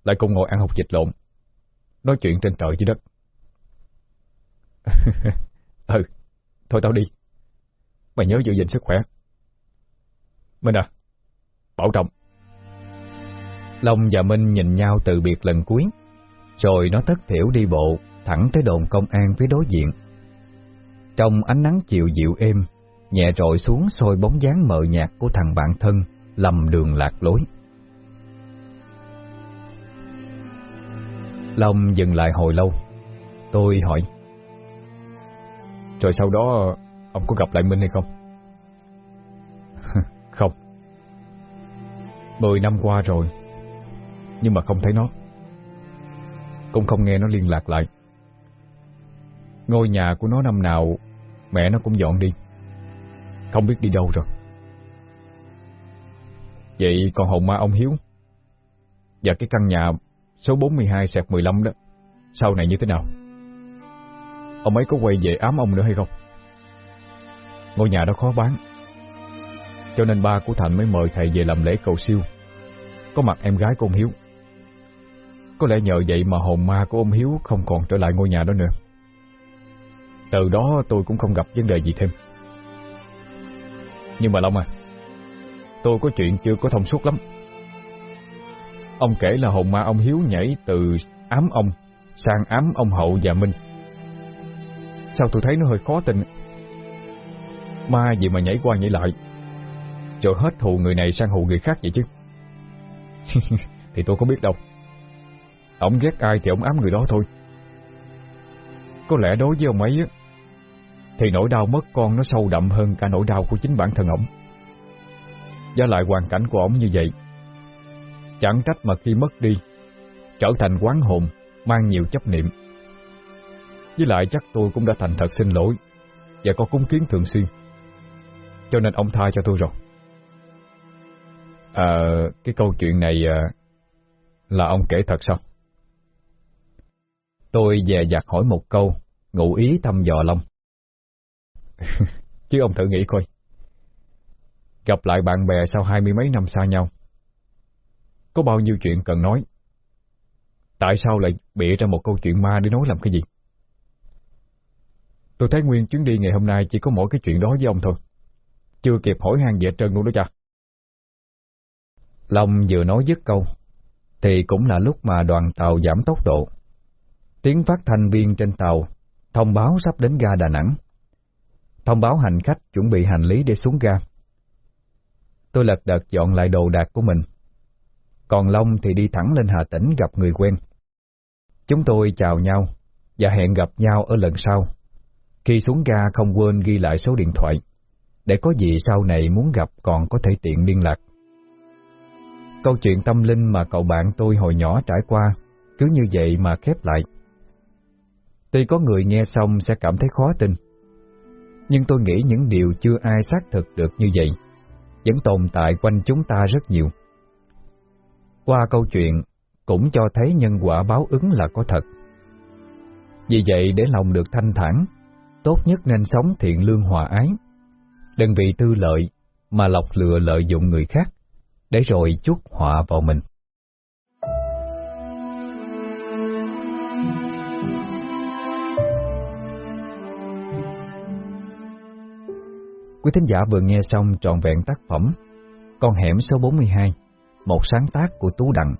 lại cùng ngồi ăn học dịch lộn, nói chuyện trên trời dưới đất. ừ, thôi tao đi. Mày nhớ giữ gìn sức khỏe. Minh à, bảo trọng. Long và Minh nhìn nhau từ biệt lần cuối, rồi nó tất thiểu đi bộ thẳng tới đồn công an phía đối diện. Trong ánh nắng chiều dịu êm, nhẹ rội xuống soi bóng dáng mờ nhạt của thằng bạn thân lầm đường lạc lối. Long dừng lại hồi lâu. Tôi hỏi. Rồi sau đó ông có gặp lại Minh hay không? không. Mười năm qua rồi, nhưng mà không thấy nó. Cũng không nghe nó liên lạc lại. Ngôi nhà của nó năm nào, mẹ nó cũng dọn đi. Không biết đi đâu rồi. Vậy còn hồn ma ông Hiếu Và cái căn nhà số 42 sẹt 15 đó, Sau này như thế nào Ông ấy có quay về ám ông nữa hay không Ngôi nhà đó khó bán, Cho nên ba của Thành mới mời thầy về làm lễ cầu siêu Có mặt em gái của ông Hiếu có lẽ nhờ vậy mà hồn ma của ông Hiếu Không còn trở lại ngôi nhà đó nữa Từ đó tôi cũng không gặp vấn đề gì thêm Nhưng mà Long à Tôi có chuyện chưa có thông suốt lắm Ông kể là hồn ma ông Hiếu nhảy từ ám ông sang ám ông Hậu và Minh. Sao tôi thấy nó hơi khó tin? Ma gì mà nhảy qua nhảy lại, rồi hết hù người này sang hù người khác vậy chứ? thì tôi có biết đâu. Ông ghét ai thì ông ám người đó thôi. Có lẽ đối với ông ấy thì nỗi đau mất con nó sâu đậm hơn cả nỗi đau của chính bản thân ông. Giá lại hoàn cảnh của ông như vậy Chẳng trách mà khi mất đi Trở thành quán hồn Mang nhiều chấp niệm Với lại chắc tôi cũng đã thành thật xin lỗi Và có cúng kiến thường xuyên Cho nên ông tha cho tôi rồi À Cái câu chuyện này à, Là ông kể thật sao Tôi dè dặt hỏi một câu, Ngụ ý thăm dò Long. Chứ ông thử nghĩ coi. Gặp lại bạn bè sau hai mươi mấy năm xa nhau. Có bao nhiêu chuyện cần nói? Tại sao lại bịa ra một câu chuyện ma để nói làm cái gì? Tôi thấy nguyên chuyến đi ngày hôm nay Chỉ có mỗi cái chuyện đó với ông thôi. Chưa kịp hỏi hàng về trơn luôn đó cha. Long vừa nói dứt câu, Thì cũng là lúc mà đoàn tàu giảm tốc độ. Tiếng phát thanh viên trên tàu Thông báo sắp đến ga Đà Nẵng Thông báo hành khách chuẩn bị hành lý để xuống ga Tôi lật đật dọn lại đồ đạc của mình còn Long thì đi thẳng lên Hà Tĩnh gặp người quen. Chúng tôi chào nhau và hẹn gặp nhau ở lần sau. Khi xuống ga không quên ghi lại số điện thoại, để có gì sau này muốn gặp còn có thể tiện liên lạc. Câu chuyện tâm linh mà cậu bạn tôi hồi nhỏ trải qua, cứ như vậy mà khép lại. Tuy có người nghe xong sẽ cảm thấy khó tin, nhưng tôi nghĩ những điều chưa ai xác thực được như vậy vẫn tồn tại quanh chúng ta rất nhiều. Qua câu chuyện cũng cho thấy nhân quả báo ứng là có thật. Vì vậy để lòng được thanh thản, tốt nhất nên sống thiện lương hòa ái. Đừng vì tư lợi mà lọc lừa lợi dụng người khác, để rồi chuốc họa vào mình. Quý thính giả vừa nghe xong trọn vẹn tác phẩm Con hẻm số 42, một sáng tác của Tú Đặng.